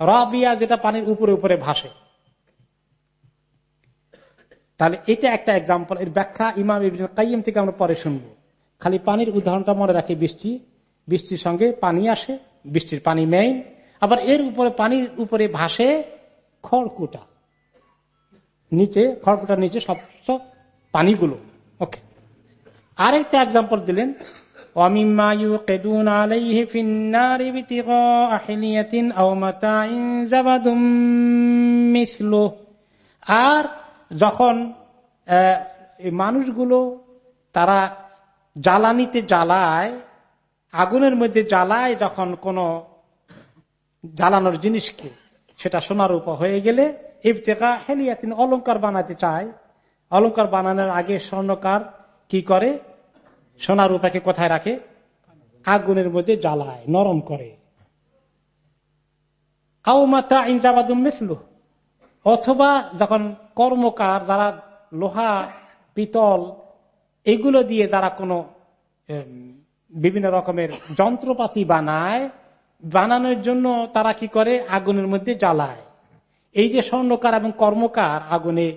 রাবিয়া যেটা পানির উপরে উপরে ভাসে। তাহলে এটা একটা এক্সাম্পল এর ব্যাখ্যা ইমাম কাইম থেকে আমরা পরে শুনব। খালি পানির উদাহরণটা মনে রাখি বৃষ্টি। বৃষ্টির সঙ্গে পানি আসে, বৃষ্টির পানি মেইন আবার এর উপরে পানির উপরে ভাসে খড়কুটা। নিচে, খড়কুটার নিচে সব পানিগুলো। ওকে। আরেকটা এক্সাম্পল দিলেন আর যখন মানুষগুলো তারা জ্বালানিতে জ্বালায়, আগুনের মধ্যে জ্বালায় যখন কোন জ্বালানোর জিনিসকে, সেটা সোনার উপর হয়ে গেলে ইফতেকা হেলিয়া তিনি অলঙ্কার বানাতে চায়। অলঙ্কার বানানোর আগে স্বর্ণকার কি করে? সোনার রূপাকে কোথায় রাখে? আগুনের মধ্যে জ্বালায়, নরম করে। অথবা যখন কর্মকার, যারা লোহা, পিতল, এগুলো দিয়ে যারা কোনো বিভিন্ন রকমের যন্ত্রপাতি বানায়, বানানোর জন্য তারা কি করে? আগুনের মধ্যে জ্বালায়। এই যে স্বর্ণকার এবং কর্মকার আগুনে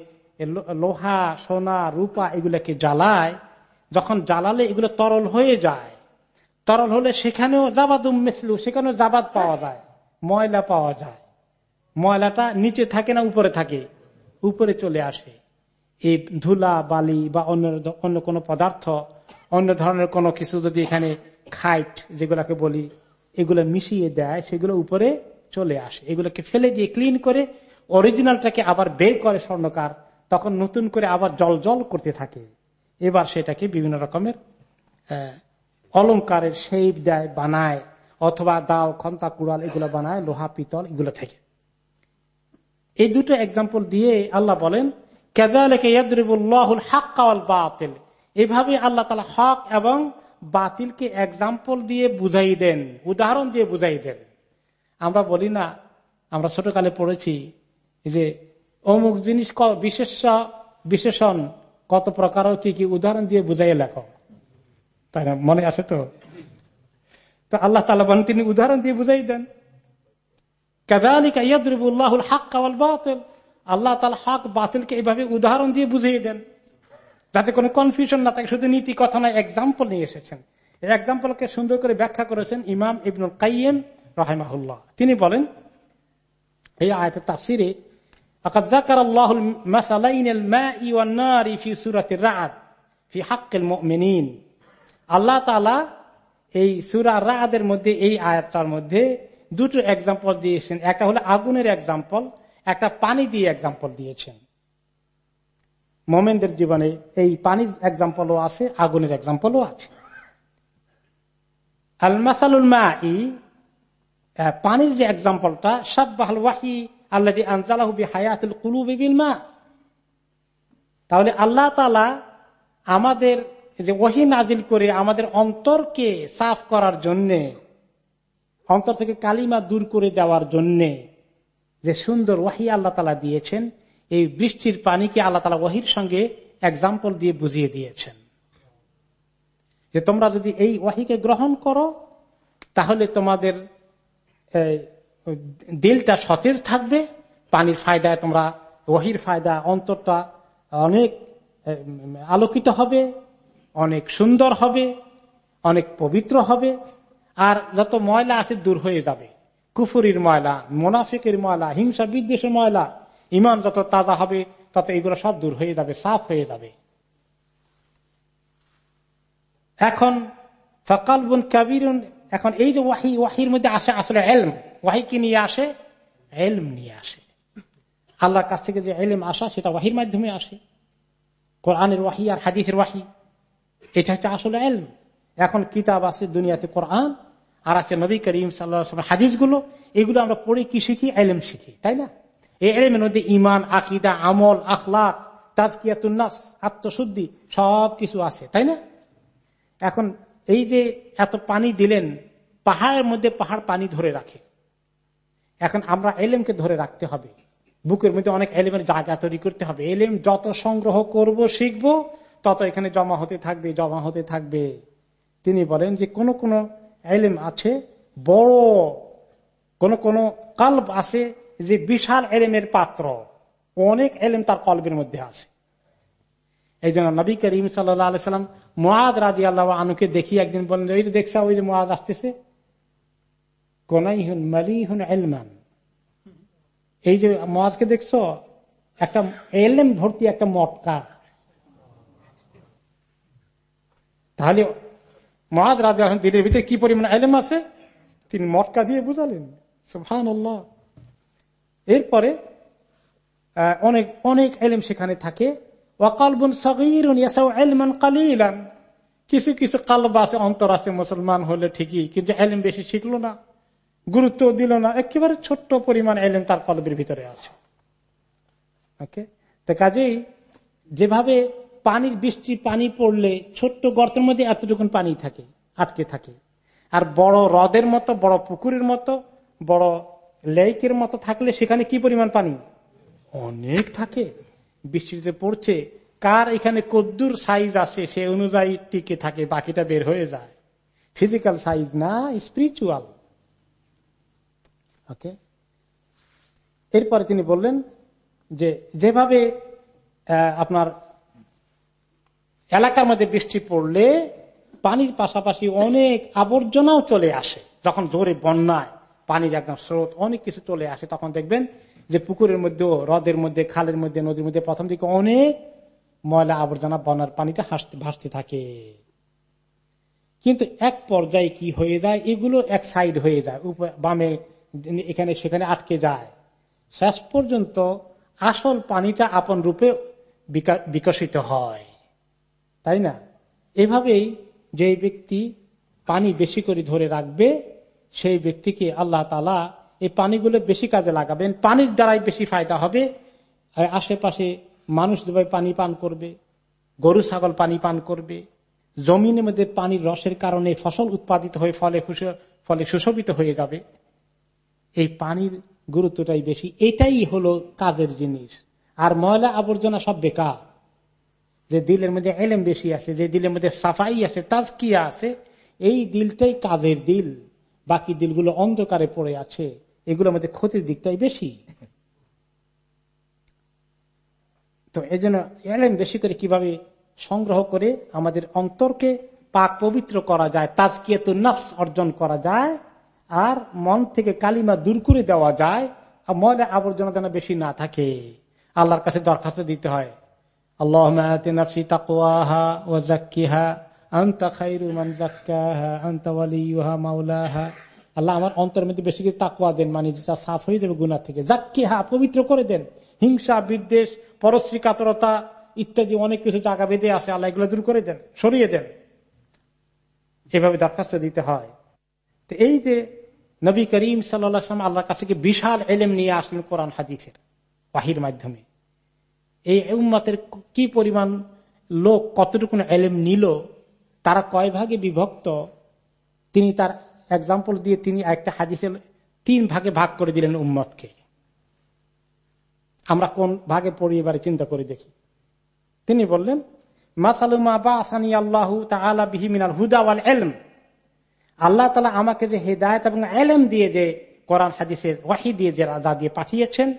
লোহা, সোনা, রূপা এগুলোকে জ্বালায় যখন জ্বালালে এগুলো তরল হয়ে যায়, তরল হলে সেখানেও জাবাদুম মেসলু, সেখানেও জাবাদ পাওয়া যায়, ময়লা পাওয়া যায়। ময়লাটা নিচে থাকে না, উপরে থাকে, উপরে চলে আসে। এই ধুলা, বালি বা অন্য অন্য কোনো পদার্থ, অন্য ধরনের কোনো কিছু যদি এখানে খাইট যেগুলাকে বলি, এগুলো মিশিয়ে দেয়, সেগুলো উপরে চলে আসে। এগুলোকে ফেলে দিয়ে ক্লিন করে অরিজিনালটাকে আবার বের করে স্বর্ণকার, তখন নতুন করে আবার জল জল করতে থাকে। এবার সেটাকে বিভিন্ন রকমের আহ, অলংকারের শেপ দেয় বানায় অথবা দাও খন্তা কুড়াল এগুলো বানায় লোহা পিতল এগুলো থেকে। এই দুটো এক্সাম্পল দিয়ে আল্লাহ বলেন বাতিল। এভাবে আল্লাহ তালা হক এবং বাতিলকে এক্সাম্পল দিয়ে বুঝাই দেন উদাহরণ দিয়ে বুঝাই দেন। আমরা বলি না আমরা ছোটকালে পড়েছি যে অমুক জিনিস বিশেষ বিশেষণ কত প্রকার কি কি উদাহরণ দিয়ে বুঝাই লেখো। তাই না মনে আছে তো? তো আল্লাহ তালা তিনি উদাহরণ দিয়ে বুঝাই দেন। কাদালিকা হক কাওয়াল বাতিল। আল্লাহ হক বাতিলকে এইভাবে উদাহরণ দিয়ে বুঝিয়ে দেন। যাতে কোনো কনফিউশন না থাকে, শুধু নীতি কথা নয় এক্সাম্পল নিয়ে এসেছেন। এক্সাম্পলকে সুন্দর করে ব্যাখ্যা করেছেন ইমাম ইবনুল কাইম রাহেমাহুল্লাহ। তিনি বলেন, এই আয়তের তাফসিরে فقد ذكر الله المثلين الماء والنار في سورة الرعد في حق المؤمنين আল্লাহ তালা এই সুরা রাদের মধ্যে এই আয়াতটার মধ্যে দুটো এক্সাম্পল দিয়েছেন একটা হলো আগুনের এক্সাম্পল একটা পানি দিয়ে এক্সাম্পল দিয়েছেন মোমেনদের জীবনে এই পানির এক্সাম্পলও আছে আগুনের এক্সাম্পলও আছে আল মাসালুল মা ই আহ, পানির যে এক্সাম্পলটা সাব্বাহাল ওয়াহি আল্লাহ আনজালাহবি হায়াতুল কুলু বিবিল মা তাহলে আল্লাহ তালা আমাদের যে ওহি নাজিল করে আমাদের অন্তরকে সাফ করার জন্যে, অন্তর থেকে কালিমা দূর করে দেওয়ার জন্যে যে সুন্দর ওয়াহি আল্লাহ তালা দিয়েছেন, এই বৃষ্টির পানিকে আল্লাহ তালা ওয়াহির সঙ্গে এক্সাম্পল দিয়ে বুঝিয়ে দিয়েছেন। যে তোমরা যদি এই ওয়াহিকে গ্রহণ করো, তাহলে তোমাদের দিলটা সতেজ থাকবে, পানির ফায়দায় তোমরা ওহির ফায়দা অন্তরটা অনেক আলোকিত হবে, অনেক সুন্দর হবে, অনেক পবিত্র হবে, আর যত ময়লা আছে দূর হয়ে যাবে। কুফুরির ময়লা, মোনাফিকের ময়লা, হিংসা বিদ্বেষের ময়লা, ইমান যত তাজা হবে, তত এগুলো সব দূর হয়ে যাবে, সাফ হয়ে যাবে। এখন, ফকালবুন কাবিরুন এখন এই যে ওয়াহি, ওয়াহির মধ্যে আসে আসলে এলম, ওয়াহি কি নিয়ে আসে? এলম নিয়ে আসে। আল্লাহর কাছ থেকে যে এলম আসা, সেটা ওয়াহির মাধ্যমে আসে। কোরআনের ওয়াহি আর হাদিসের ওয়াহি, এটা হচ্ছে আসলে এলম। এখন কিতাব আছে দুনিয়াতে কোরআন, আর আছে নবী করিম সাল্লা হাদিসগুলো এগুলো আমরা পড়ে কি শিখি? এলম শিখি, তাই না? এই এলমের মধ্যে ইমান আকিদা, আমল, আখলাক তাজকিয়াতুন্নাস আত্মশুদ্ধি সব কিছু আছে, তাই না? এখন এই যে এত পানি দিলেন, পাহাড়ের মধ্যে পাহাড় পানি ধরে রাখে। এখন আমরা এলেমকে ধরে রাখতে হবে। বুকের মধ্যে অনেক এলেমের জায়গা তৈরি করতে হবে। এলেম যত সংগ্রহ করব, শিখব, তত এখানে জমা হতে থাকবে, জমা হতে থাকবে। তিনি বলেন যে কোন কোন এলেম আছে, বড় কোন কোন কাল্ব আছে যে বিশাল এলেমের পাত্র। অনেক এলেম তার কল্পের মধ্যে আছে। এই জন্য নবী করিম সাল্লাম মহাদ রাজি আল্লাহ আনুকে দেখি একদিন বললেন ওই যে দেখছ, ওই যে মহাদ আসতেছে? কোনাই হুন মালি হুন এলমান এই যে মহাজকে দেখছ? একটা এলএম ভর্তি একটা মটকা। তাহলে মহাদ রাজি আলম দিনের ভিতরে কি পরিমাণ এলেম আছে? তিনি মটকা দিয়ে বুঝালেন। সুফান এরপরে অনেক অনেক এলেম সেখানে থাকে। কিছু কিছু কালব আছে অন্তর আছে মুসলমান হলে ঠিকই কিন্তু এলেম বেশি শিখলো না গুরুত্ব দিল না একেবারে ছোট্ট পরিমাণ এলেম তার কলবের ভিতরে আছে ওকে তো কাজেই যেভাবে পানির বৃষ্টি পানি পড়লে ছোট্ট গর্তের মধ্যে এতটুকুন পানি থাকে আটকে থাকে আর বড় হ্রদের মতো বড় পুকুরের মতো বড় লেকের মতো থাকলে সেখানে কি পরিমাণ পানি অনেক থাকে বৃষ্টিতে পড়ছে, কার এখানে কদ্দুর সাইজ আছে সে অনুযায়ী টিকে থাকে, বাকিটা বের হয়ে যায়। ফিজিক্যাল সাইজ না স্পিরিচুয়াল ওকে এরপরে তিনি বললেন যে, যেভাবে আপনার এলাকার মধ্যে বৃষ্টি পড়লে পানির পাশাপাশি অনেক আবর্জনাও চলে আসে। যখন জোরে বন্যায় পানির একদম স্রোত অনেক কিছু চলে আসে, তখন দেখবেন যে পুকুরের মধ্যে হ্রদের মধ্যে, খালের মধ্যে, নদীর মধ্যে প্রথম দিকে অনেক ময়লা আবর্জনা বনার পানিতে হাসতে, ভাসতে থাকে। কিন্তু এক পর্যায়ে কি হয়ে যায়? এগুলো এক সাইড হয়ে যায় বামে, এখানে, সেখানে আটকে যায়। শেষ পর্যন্ত আসল পানিটা আপন রূপে বিকশিত হয়। তাই না? এভাবেই যে ব্যক্তি পানি বেশি করে ধরে রাখবে, সেই ব্যক্তিকে আল্লাহ তালা এই পানিগুলো বেশি কাজে লাগাবেন। পানির দ্বারাই বেশি ফায়দা হবে। আশেপাশে মানুষ যেভাবে পানি পান করবে, গরু, ছাগল পানি পান করবে, জমিনের মধ্যে পানির রসের কারণে ফসল উৎপাদিত হয়ে ফলে ফলে সুশোভিত হয়ে যাবে। এই পানির গুরুত্বটাই বেশি। এটাই হলো কাজের জিনিস। আর ময়লা আবর্জনা সব বেকার। যে দিলের মধ্যে এলেম বেশি আছে, যে দিলের মধ্যে সাফাই আছে, তাজকিয়া আছে, এই দিলটাই কাজের দিল। বাকি দিলগুলো অন্ধকারে পড়ে আছে। এগুলোর মধ্যে ক্ষতির দিকটাই বেশি। তো এই জন্য বেশি করে কীভাবে সংগ্রহ করে আমাদের অন্তরকে পাক পবিত্র করা যায় তাজকিয়াত নফস অর্জন করা যায়, আর মন থেকে কালিমা দূর করে দেওয়া যায়, আর ময়লা আবর্জনা যেন বেশি না থাকে। আল্লাহর কাছে দরখাস্ত দিতে হয় আল্লাহ আন্তা খাইরু মান আন্তা মাওলাহা আল্লাহ আমার অন্তরের মধ্যে বেশি করে তাকুয়া দেন মানে যেটা সাফ হয়ে যাবে গুণা থেকে। জাক্কিহা পবিত্র করে দেন। হিংসা, বিদ্বেষ পরশ্রী কাতরতা ইত্যাদি অনেক কিছু জায়গা বেঁধে আছে, আল্লাহ এগুলো দূর করে দেন, সরিয়ে দেন। এভাবে দরখাস্ত দিতে হয়। তো এই যে নবী করিম সাল্লাম আল্লাহর কাছে বিশাল এলেম নিয়ে আসলেন কোরআন হাদিফের বাহির মাধ্যমে। এই উম্মতের কি পরিমাণ লোক কতটুকু এলেম নিল, তারা কয় ভাগে বিভক্ত, তিনি তার এক্সাম্পল দিয়ে তিনি একটা হাদিসের তিন ভাগে ভাগ করে দিলেন উম্মতকে। আমরা কোন ভাগে পড়ি এবারে চিন্তা করে দেখি। তিনি বললেন মাসালুমা বা আসানি আল্লাহ আল্লাহ তালা আমাকে যে হেদায়ত এবং এলম দিয়ে যে কোরআন হাদিসের ওয়াহি দিয়ে যে রাজা দিয়ে পাঠিয়েছেন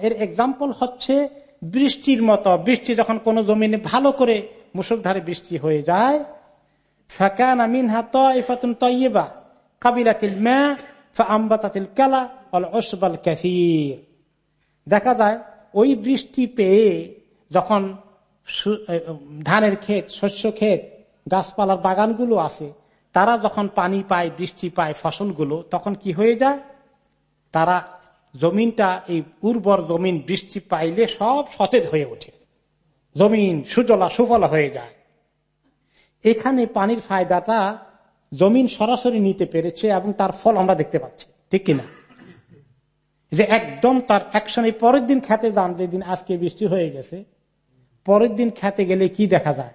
এর এক্সাম্পল হচ্ছে বৃষ্টির মতো। বৃষ্টি যখন কোন জমিনে ভালো করে মুসলধারে বৃষ্টি হয়ে যায়। ফাকানা মিনহা তয়ফাতুন তৈবা কাবিলাতিল মা ফাআম্বাতাতিল কালা অল ওসবাল কাফির দেখা যায়, ওই বৃষ্টি পেয়ে যখন ধানের ক্ষেত, শস্য ক্ষেত, গাছপালার বাগানগুলো আছে, তারা যখন পানি পায়, বৃষ্টি পায় ফসলগুলো, তখন কি হয়ে যায়? তারা জমিনটা, এই উর্বর জমিন বৃষ্টি পাইলে সব সতেজ হয়ে ওঠে। জমিন সুজলা সুফলা হয়ে যায়। এখানে পানির ফায়দাটা জমিন সরাসরি নিতে পেরেছে এবং তার ফল আমরা দেখতে পাচ্ছি। ঠিক কিনা? যে একদম তার অ্যাকশনে পরের দিন খেতে যান, যেদিন আজকে বৃষ্টি হয়ে গেছে, পরের দিন খেতে গেলে কি দেখা যায়?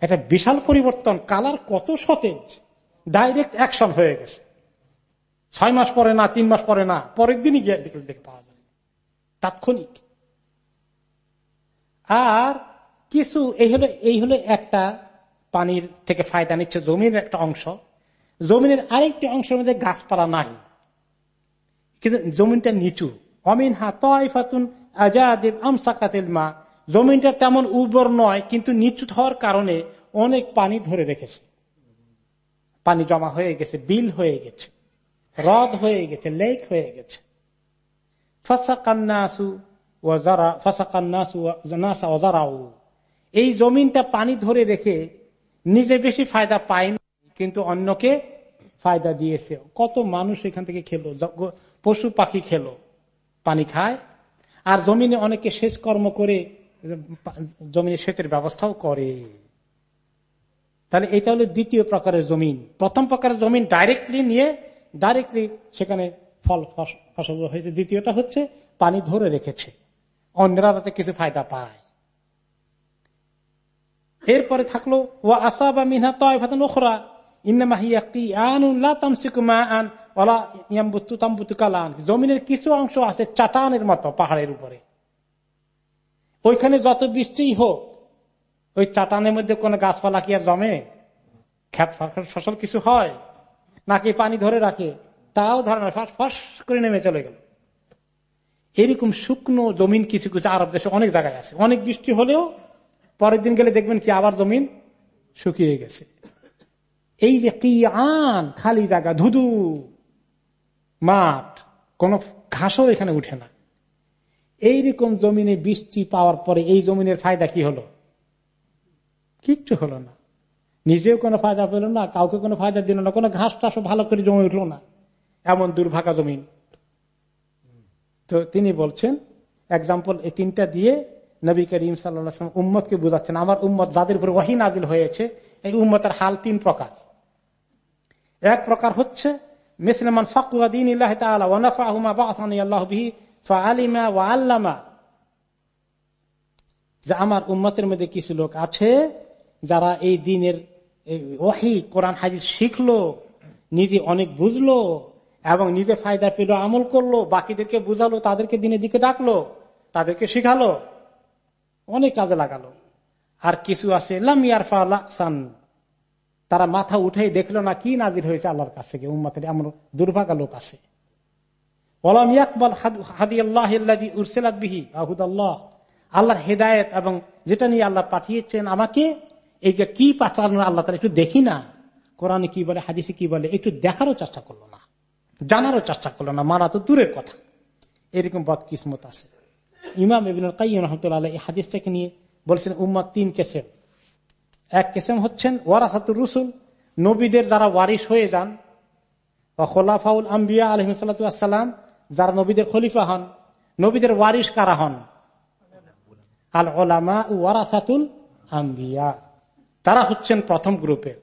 এটা বিশাল পরিবর্তন, কালার কত সতেজ ডাইরেক্ট অ্যাকশন হয়ে গেছে। ছয় মাস পরে না, তিন মাস পরে না, পরের দিনই গিয়ে দেখে পাওয়া যায়। তাৎক্ষণিক। আর কিছু, এই হলো এই হলো একটা পানির থেকে ফায়দা নিচ্ছে জমির একটা অংশ। জমিনের আরেকটি অংশের মধ্যে গাছপালা নাই। কিন্তু জমিনটা নিচু। অমিন হা তয়ফাতুন আজাদেব আমসাকাতেল মা। জমিনটা তেমন উর্বর নয়, কিন্তু নিচু হওয়ার কারণে অনেক পানি ধরে রেখেছে। পানি জমা হয়ে গেছে, বিল হয়ে গেছে, হ্রদ হয়ে গেছে, লেক হয়ে গেছে। এই জমিনটা পানি ধরে রেখে নিজে বেশি ফায়দা পায় না কিন্তু অন্যকে ফায়দা দিয়েছে। কত মানুষ এখান থেকে খেলো পশু পাখি খেলো, পানি খায়, আর জমিনে অনেকে সেচ কর্ম করে জমিনে সেচের ব্যবস্থাও করে। তাহলে এটা হলো দ্বিতীয় প্রকারের জমিন। প্রথম প্রকারের জমিন ডাইরেক্টলি নিয়ে ডাইরেক্টলি সেখানে ফল ফসল হয়েছে। দ্বিতীয়টা হচ্ছে পানি ধরে রেখেছে। অন্যরা তাতে কিছু ফায়দা পায়। এরপরে থাকল ও আসা বা মিনহা তয়ফাতন ওখরা জমিনের কিছু অংশ আছে চাটানের মতো পাহাড়ের উপরে। ওইখানে যত বৃষ্টি হোক, ওই চাটানের মধ্যে কোন গাছপালা কি আর জমে? ফসল কিছু হয়? নাকি পানি ধরে রাখে? তাও ধরে না ফস করে নেমে চলে গেল। এরকম শুকনো জমিন কিছু কিছু আরব দেশে অনেক জায়গায় আছে। অনেক বৃষ্টি হলেও পরের দিন গেলে দেখবেন কি আবার জমিন শুকিয়ে গেছে। এই যে কি আন খালি জায়গা, ধুধু, মাঠ, কোন ঘাসও এখানে উঠে না। এইরকম জমিনে বৃষ্টি পাওয়ার পরে এই জমিনের ফায়দা কি হলো? কিচ্ছু হলো না। নিজেও কোনো ফায়দা পেল না, কাউকে কোনো ফায়দা দিল না, কোনো ঘাস টাসও ভালো করে জমে উঠল না। এমন দুর্ভাগা জমিন। তো তিনি বলছেন এক্সাম্পল এই তিনটা দিয়ে নবী করিম সাল্লাম উম্মতকে বুঝাচ্ছেন। আমার উম্মত যাদের উপর ওয়াহি নাজিল হয়েছে, এই উম্মতের হাল তিন প্রকার। এক প্রকার হচ্ছে মিসলমান ফকুয়াদিন যে আমার উম্মতের মধ্যে কিছু লোক আছে, যারা এই দিনের ওয়াহি কোরআন হাদিস শিখলো, নিজে অনেক বুঝলো এবং নিজে ফায়দা পেল, আমল করল, বাকিদেরকে বুঝালো, তাদেরকে দিনের দিকে ডাকলো, তাদেরকে শিখালো, অনেক কাজে লাগালো। আর কিছু আছে লামিয়ারফান তারা মাথা উঠে দেখল না কি নাজির হয়েছে আল্লাহর কাছে গিয়ে উম্মাতের এমন দুর্ভাগা লোক আছে। আল্লাহর হেদায়ত এবং যেটা নিয়ে আল্লাহ পাঠিয়েছেন আমাকে এই কি পাঠানো আল্লাহ তারা একটু দেখি না। কোরআনে কি বলে, হাদিসে কি বলে, একটু দেখারও চেষ্টা করল না। জানারও চেষ্টা করল না, মারা তো দূরের কথা। এরকম বদ কিসমত আছে। ইমাম রহমতুল্লাহ এই হাদিসটাকে নিয়ে বলছেন উম্মত তিন কেসেম এক কেসেম হচ্ছেন, ওয়ারাসাতুর রুসুল, নবীদের যারা ওয়ারিস হয়ে যান, বা খোলাফাউল আম্বিয়া আলহিমসাল্লাম যারা নবীদের খলিফা হন, নবীদের ওয়ারিস কারা হন? আল ওলামা ওয়ারাসাতুল আম্বিয়া। তারা হচ্ছেন প্রথম গ্রুপের।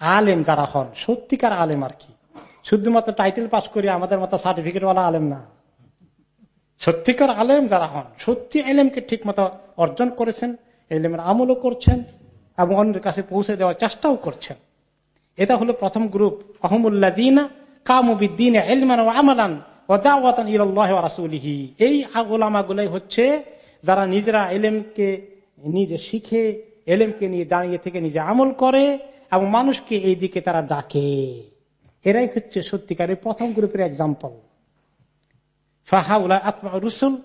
আলেম যারা হন, সত্যিকার আলেম আর কি। শুধুমাত্র টাইটেল পাস করি আমাদের মতো সার্টিফিকেট ওয়ালা আলেম না। সত্যিকার আলেম যারা হন, সত্যি এলেমকে ঠিক মতো অর্জন করেছেন এলেমের আমলও করছেন এবং অন্যের কাছে পৌঁছে দেওয়ার চেষ্টাও করছেন। এটা হলো প্রথম গ্রুপ আহমুল্লাহ দিনা কামুবিদ্দিন আমালান এই ওলামা হচ্ছে যারা নিজেরা এলেমকে নিজে শিখে এলেমকে নিয়ে দাঁড়িয়ে থেকে নিজে আমল করে এবং মানুষকে এই দিকে তারা ডাকে। এরাই হচ্ছে সত্যিকারের প্রথম গ্রুপের এক্সাম্পল ফাহাউলা আত্মা রুসুল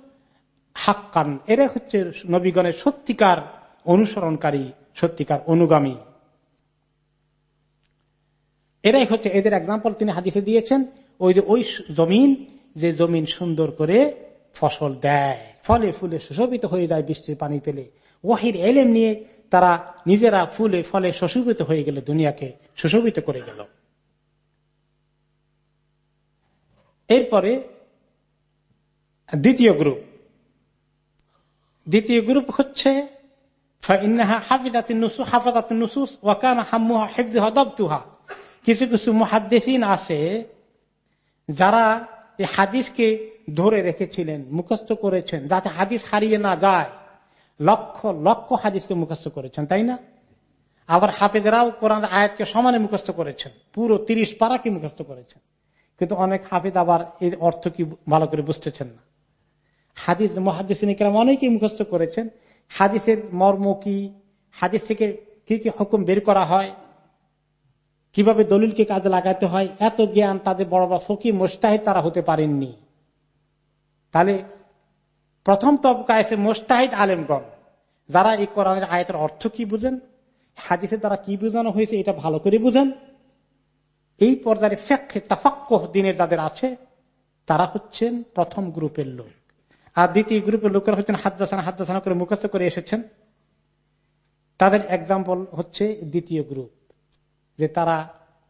হাক্কান। এরা হচ্ছে নবীগণের সত্যিকার অনুসরণকারী, সত্যিকার অনুগামী। এরাই হচ্ছে এদের এক্সাম্পল তিনি হাদিসে দিয়েছেন, ওই যে ওই জমিন, যে জমিন সুন্দর করে ফসল দেয়। ফলে ফুলে সুশোভিত হয়ে যায় বৃষ্টির পানি পেলে। ওয়াহির এলেম নিয়ে তারা নিজেরা ফুলে ফলে সুশোভিত হয়ে গেল দুনিয়াকে সুশোভিত করে গেল। এরপরে দ্বিতীয় গ্রুপ। দ্বিতীয় গ্রুপ হচ্ছে কিছু কিছু মহাদ্দেশিন আছে, যারা এই হাদিসকে ধরে রেখেছিলেন, মুখস্থ করেছেন, যাতে হাদিস হারিয়ে না যায়। লক্ষ লক্ষ হাদিসকে মুখস্থ করেছেন, তাই না? আবার হাফেজরাও কোরআন আয়াতকে সমানে মুখস্থ করেছেন, পুরো তিরিশ পারাকে মুখস্থ করেছেন। কিন্তু অনেক হাফেজ আবার এর অর্থ কি ভালো করে বুঝতেছেন না। হাদিস মহাদিসিনিকরাম অনেকেই মুখস্থ করেছেন, হাদিসের মর্ম কি, হাদিস থেকে কি কি হুকুম বের করা হয়, কীভাবে দলিলকে কাজে লাগাতে হয়, এত জ্ঞান তাদের বড় বড় ফকি মোস্তাহিদ তারা হতে পারেননি। তাহলে প্রথম তবকা এসে মোস্তাহিদ আলেমগণ, যারা এই কোরআনের আয়তের অর্থ কি বুঝেন হাদিসে তারা কি বোঝানো হয়েছে এটা ভালো করে বুঝেন। এই পর্যায়ে ফেক্ষে তাফাক্ক দিনের যাদের আছে, তারা হচ্ছেন প্রথম গ্রুপের লোক। আর দ্বিতীয় গ্রুপের লোকেরা হচ্ছেন হাদ্দাসানা হাদ্দাসানা করে মুখস্থ করে এসেছেন। তাদের এক্সাম্পল হচ্ছে দ্বিতীয় গ্রুপ, যে তারা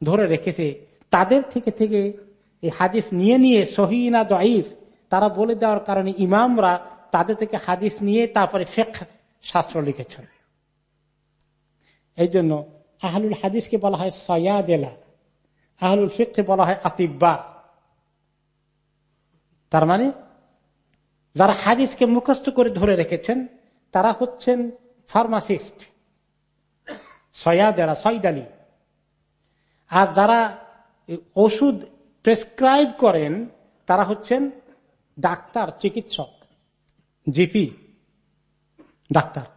ধরে রেখেছে, তাদের থেকে থেকে এই হাদিস নিয়ে নিয়ে সহিনা দঈফ তারা বলে দেওয়ার কারণে ইমামরা তাদের থেকে হাদিস নিয়ে তারপরে ফেক শাস্ত্র লিখেছেন। এই জন্য আহলুল হাদিসকে বলা হয় সয়াদেলা। আহলুল ফেককে বলা হয় আতিব্বা। তার মানে যারা হাদিসকে মুখস্থ করে ধরে রেখেছেন, তারা হচ্ছেন ফার্মাসিস্ট। সয়াদেরা সৈদালি। আর যারা ওষুধ প্রেসক্রাইব করেন, তারা হচ্ছেন ডাক্তার, চিকিৎসক, জিপি, ডাক্তার।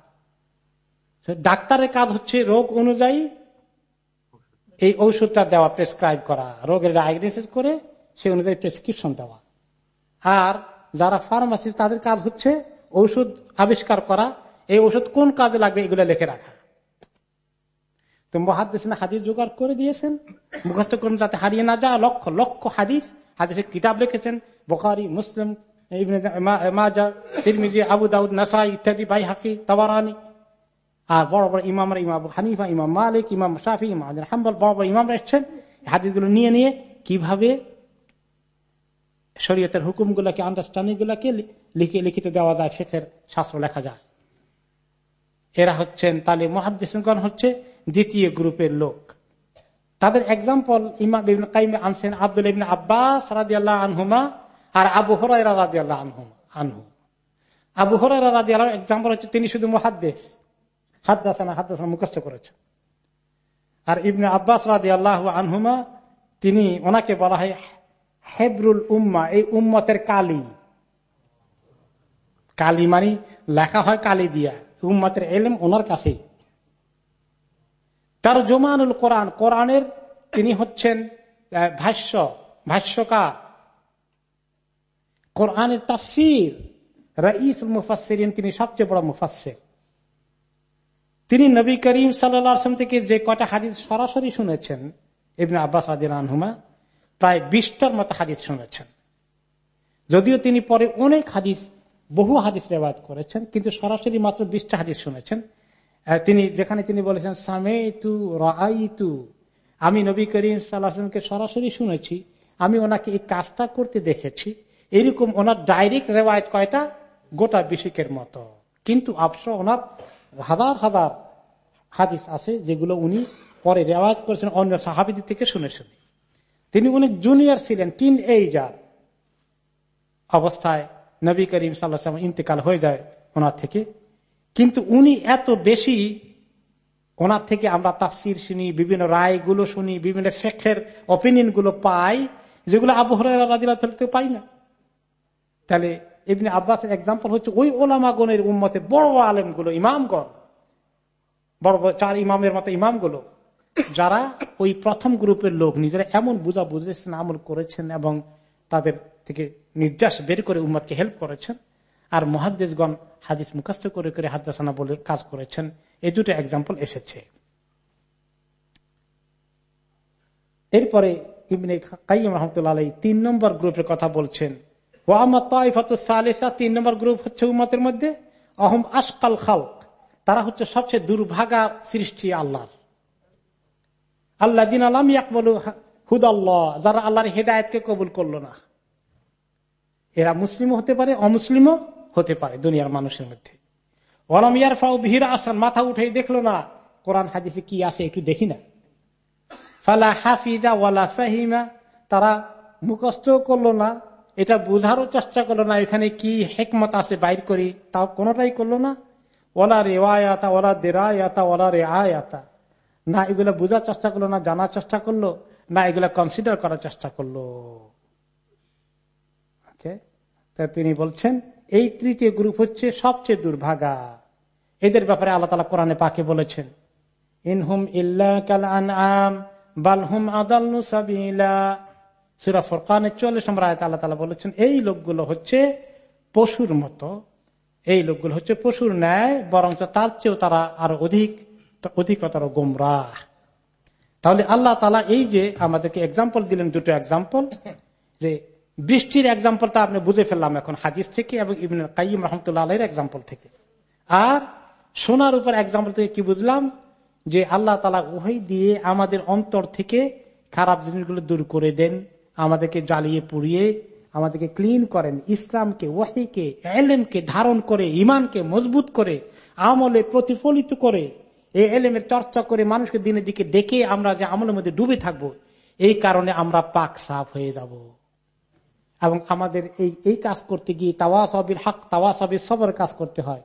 ডাক্তারের কাজ হচ্ছে রোগ অনুযায়ী এই ঔষধটা দেওয়া প্রেসক্রাইব করা, রোগের ডায়াগনোসিস করে সে অনুযায়ী প্রেসক্রিপশন দেওয়া। আর যারা ফার্মাসিস্ট তাদের কাজ হচ্ছে ঔষধ আবিষ্কার করা। এই ওষুধ কোন কাজে লাগবে এগুলো লিখে রাখা। তো মহাদিস হাদিস জোগাড় করে দিয়েছেন। মুখস্থ করুন যাতে হারিয়ে না যায়। লক্ষ লক্ষ হাদিস। হাদিসের কিতাব লিখেছেন। বোখারি, মুসলিম মাজা আবু দাউদ, নাসাই ইত্যাদি বাই হাকি তাবারানি। আর বড় বড় ইমামরা ইমাম হানিফা, ইমাম মালিক, ইমাম শাফি, ইমাম হাম্বল, বড় বড় ইমামরা এসছেন। হাদিসগুলো নিয়ে নিয়ে কীভাবে শরীয়তের হুকুম গুলাকে আন্ডারস্ট্যান্ডিং গুলাকে লিখে, লিখিত দেওয়া যায় শেখের শাস্ত্র লেখা যায়। এরা হচ্ছেন, তাহলে মহাদিসগণ হচ্ছে দ্বিতীয় গ্রুপের লোক। তাদের এক্সাম্পল ইমাম আনছেন আব্দুল ইবিন আব্বাস আল্লাহ আনহুমা আর আবু হরাইরা রাজি আল্লাহ আনহুমা আনহু। আবু হরাইরা রাজি আল্লাহ এক্সাম্পল হচ্ছে তিনি শুধু মহাদ্দেশ মুখস্থ করেছেন আর ইবনে আব্বাস আল্লাহ আনহুমা, তিনি ওনাকে বলা হয় হেবরুল উম্মা, এই উম্মতের কালী। কালী মানে লেখা হয় কালী দিয়া, উম্মতের ওনার কাছে তার জমানুল কোরআন, কোরআনের তিনি হচ্ছেন ভাষ্য, ভাষ্যকার। কোরআনের তাফসির রাইস মুফাসিরিন তিনি সবচেয়ে বড় মুফাসের তিনি নবী করিম সাল্লাম থেকে যে কটা হাদিস সরাসরি শুনেছেন, ইবনে আব্বাস আদিল প্রায় বিশটার মতো হাদিস শুনেছেন। যদিও তিনি পরে অনেক হাদিস, বহু হাদিস রেবাদ করেছেন, কিন্তু সরাসরি মাত্র বিশটা হাদিস শুনেছেন। তিনি, যেখানে তিনি বলেছেন সামে তু আমি নবী করিম সাল্লাহামকে সরাসরি শুনেছি, আমি ওনাকে এই কাজটা করতে দেখেছি। এরকম ওনার ডাইরেক্ট রেওয়ায়ত কয়টা? গোটা বিশেকের মতো। কিন্তু আফসো ওনার হাজার হাজার হাদিস আছে যেগুলো উনি পরে রেওয়াজ করেছেন অন্য সাহাবিদের থেকে শুনে শুনে। তিনি অনেক জুনিয়র ছিলেন টিন এইজার অবস্থায় নবী করিম সাল্লাহ ইন্তেকাল হয়ে যায় ওনার থেকে। কিন্তু উনি এত বেশি, ওনার থেকে আমরা তাফসির শুনি, বিভিন্ন রায়গুলো শুনি, বিভিন্ন শেখের অপিনিয়নগুলো পাই, যেগুলো আবহাওয়া পাই না। তাহলে এমনি আব্বাসের এক্সাম্পল হচ্ছে ওই ওলামাগণের উম্মতে বড় আলেমগুলো, ইমামগণ। বড় বড় চার ইমামের মতো ইমামগুলো। যারা ওই প্রথম গ্রুপের লোক, নিজেরা এমন বুঝা বুঝেছেন আমল করেছেন এবং তাদের থেকে নির্যাস বের করে উম্মতকে হেল্প করেছেন। আর মহাদ্দেশগণ হাদিস মুখাস্ত করে করে হাদাসানা বলে কাজ করেছেন। এই দুটো এক্সাম্পল এসেছে। এরপরে ইবনে কাইম রহমতুল্লাহ তিন নম্বর গ্রুপের কথা বলছেন। তিন নম্বর গ্রুপ হচ্ছে উম্মতের মধ্যে। অহম খালক। তারা হচ্ছে সবচেয়ে দুর্ভাগা সৃষ্টি আল্লাহর। আল্লাহ দিন ইয়াকবল হুদাল্লাহ। যারা আল্লাহর হেদায়তকে কবুল করল না। এরা মুসলিমও হতে পারে, অমুসলিমও হতে পারে দুনিয়ার মানুষের মধ্যে। ওলাম ইয়ারফাও ভিড় আসান মাথা উঠে দেখল না। কোরআন হাদিসে কি আছে একটু দেখি না। ফালা হাফিদা ওয়ালা ফাহিমা। তারা মুখস্থ করল না। এটা বুঝারও চেষ্টা করল না, এখানে কি হেকমত আছে বাইর করি, তাও কোনটাই করল না। ওলা রে আয়াতা ওলা দেরায়াতা, ওলা রে আয়াতা না, এগুলো বোঝার চেষ্টা করল না, জানার চেষ্টা করল, না, এগুলো কনসিডার করার চেষ্টা করল। তিনি বলছেন, এই তৃতীয় গ্রুপ হচ্ছে সবচেয়ে দুর্ভাগা। এদের ব্যাপারে আল্লাহ তালা কোরআনে পাকে বলেছেন, ইনহুম ইল্লা কাল আন আম বালহুম আদাল্লু সাবিলা। সুরা ফরকানের চল্লিশ নম্বর আল্লাহ তালা বলেছেন, এই লোকগুলো হচ্ছে পশুর মতো। এই লোকগুলো হচ্ছে পশুর ন্যায়, বরঞ্চ তার চেয়েও তারা আরও অধিক অধিকতর গোমরাহ। তাহলে আল্লাহ তালা এই যে আমাদেরকে এক্সাম্পল দিলেন, দুটো এক্সাম্পল যে বৃষ্টির এক্সাম্পলটা আপনি বুঝে ফেললাম এখন, হাদিস থেকে এবং ইবিন কাইম রহমতুল্লাহ আলের এক্সাম্পল থেকে। আর সোনার উপর এক্সাম্পল থেকে কি বুঝলাম? যে আল্লাহ তালা ওহাই দিয়ে আমাদের অন্তর থেকে খারাপ জিনিসগুলো দূর করে দেন। আমাদেরকে জ্বালিয়ে পুড়িয়ে আমাদেরকে ক্লিন করেন। ইসলামকে, ওয়াহিকে, এলেমকে ধারণ করে ইমানকে মজবুত করে, আমলে প্রতিফলিত করে, এই এলেমের চর্চা করে মানুষকে দিনের দিকে ডেকে আমরা যে আমলের মধ্যে ডুবে থাকব, এই কারণে আমরা পাক সাফ হয়ে যাব। এবং আমাদের এই এই কাজ করতে গিয়ে তাওয়া সবির হক তাওয়া সবির সবর কাজ করতে হয়।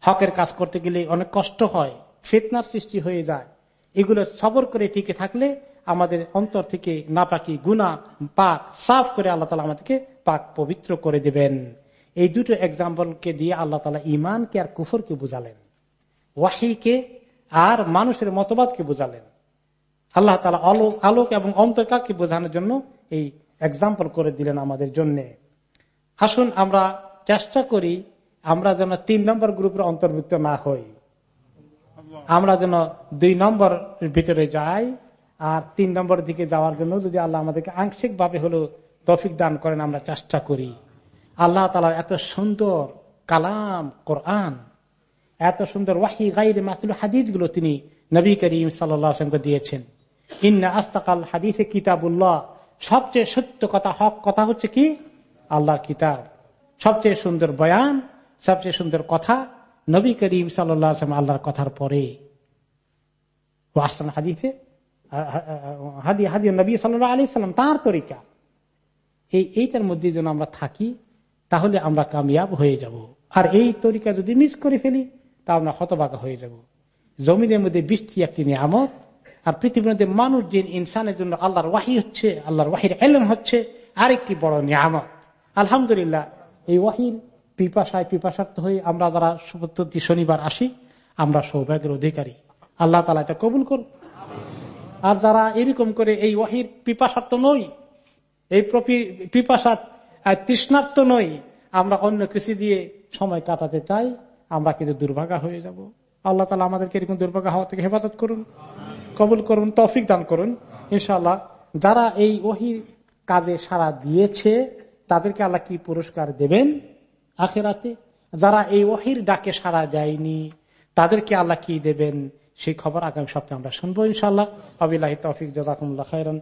হকের কাজ করতে গেলে অনেক কষ্ট হয়, ফেতনার সৃষ্টি হয়ে যায়। এগুলো সবর করে টিকে থাকলে আমাদের অন্তর থেকে নাপাকি গুণা, পাক সাফ করে আল্লাহ তালা আমাদেরকে পাক পবিত্র করে দেবেন। এই দুটো এক্সাম্পলকে দিয়ে আল্লাহ তালা ইমানকে আর কুফরকে বুঝালেন। ওয়াহিকে আর মানুষের মতবাদকে বুঝালেন। আল্লাহ তালা আলোক আলোক এবং অন্তকাকে বোঝানোর জন্য এই এক্সাম্পল করে দিলেন আমাদের জন্য। আসুন আমরা চেষ্টা করি আমরা যেন তিন নম্বর গ্রুপের অন্তর্ভুক্ত না হই। আমরা যেন দুই নম্বর ভিতরে যাই। আর তিন নম্বর দিকে যাওয়ার জন্য যদি আল্লাহ আমাদেরকে আংশিক ভাবে হলো তফিক দান করেন, আমরা চেষ্টা করি। আল্লাহ তালার এত সুন্দর কালাম, কোরআন, এত সুন্দর ওয়াহি গাইরে মাতুল হাদিসগুলো তিনি নবী করিম সাল্লামকে দিয়েছেন। ইন্না আস্তাকাল হাদিসে কিতাবুল্লাহ, সবচেয়ে সত্য কথা, হক কথা হচ্ছে কি? আল্লাহর কিতাব। সবচেয়ে সুন্দর বয়ান, সবচেয়ে সুন্দর কথা নবী করিম সাল্লাম আল্লাহর কথার পরে। হাদিসে হাদি হাদি নবী আলি সাল্লাম, তাঁর তরিকা। এই, এইটার মধ্যে যেন আমরা থাকি, তাহলে আমরা কামিয়াব হয়ে যাব। আর এই তরিকা যদি মিস করে ফেলি, তা আমরা হতবাগা হয়ে যাব। জমিনের মধ্যে বৃষ্টি একটি নিয়ামত, আর পৃথিবীর মধ্যে মানুষ যে ইনসানের জন্য আল্লাহর ওয়াহি হচ্ছে, আল্লাহর ওয়াহির এলম হচ্ছে, আরেকটি বড় নিয়ামত। আলহামদুলিল্লাহ, এই ওয়াহির পিপাসায় পিপাসার্থ হয়ে আমরা যারা শনিবার আসি, আমরা সৌভাগ্যের অধিকারী। আল্লাহ তালা এটা কবুল করুন আর যারা এরকম করে এই ওয়াহির পিপাসার্থ নই, এই পিপাসা তৃষ্ণার্থ নই, আমরা অন্য কিছু দিয়ে সময় কাটাতে চাই, আমরা কিন্তু দুর্ভাগা হয়ে যাব। আল্লাহ তালা আমাদেরকে এরকম দুর্ভাগা হওয়া থেকে হেফাজত করুন, কবুল করুন, তৌফিক দান করুন। ইনশাল্লাহ যারা এই ওহির কাজে সারা দিয়েছে, তাদেরকে আল্লাহ কি পুরস্কার দেবেন? আখেরাতে যারা এই ওহির ডাকে সারা দেয়নি, তাদেরকে আল্লাহ কি দেবেন? সেই খবর আগামী সপ্তাহে আমরা শুনব ইনশাল্লাহ আবিল্লাহ তফিক জাজাকুমুল্লাহ খায়রান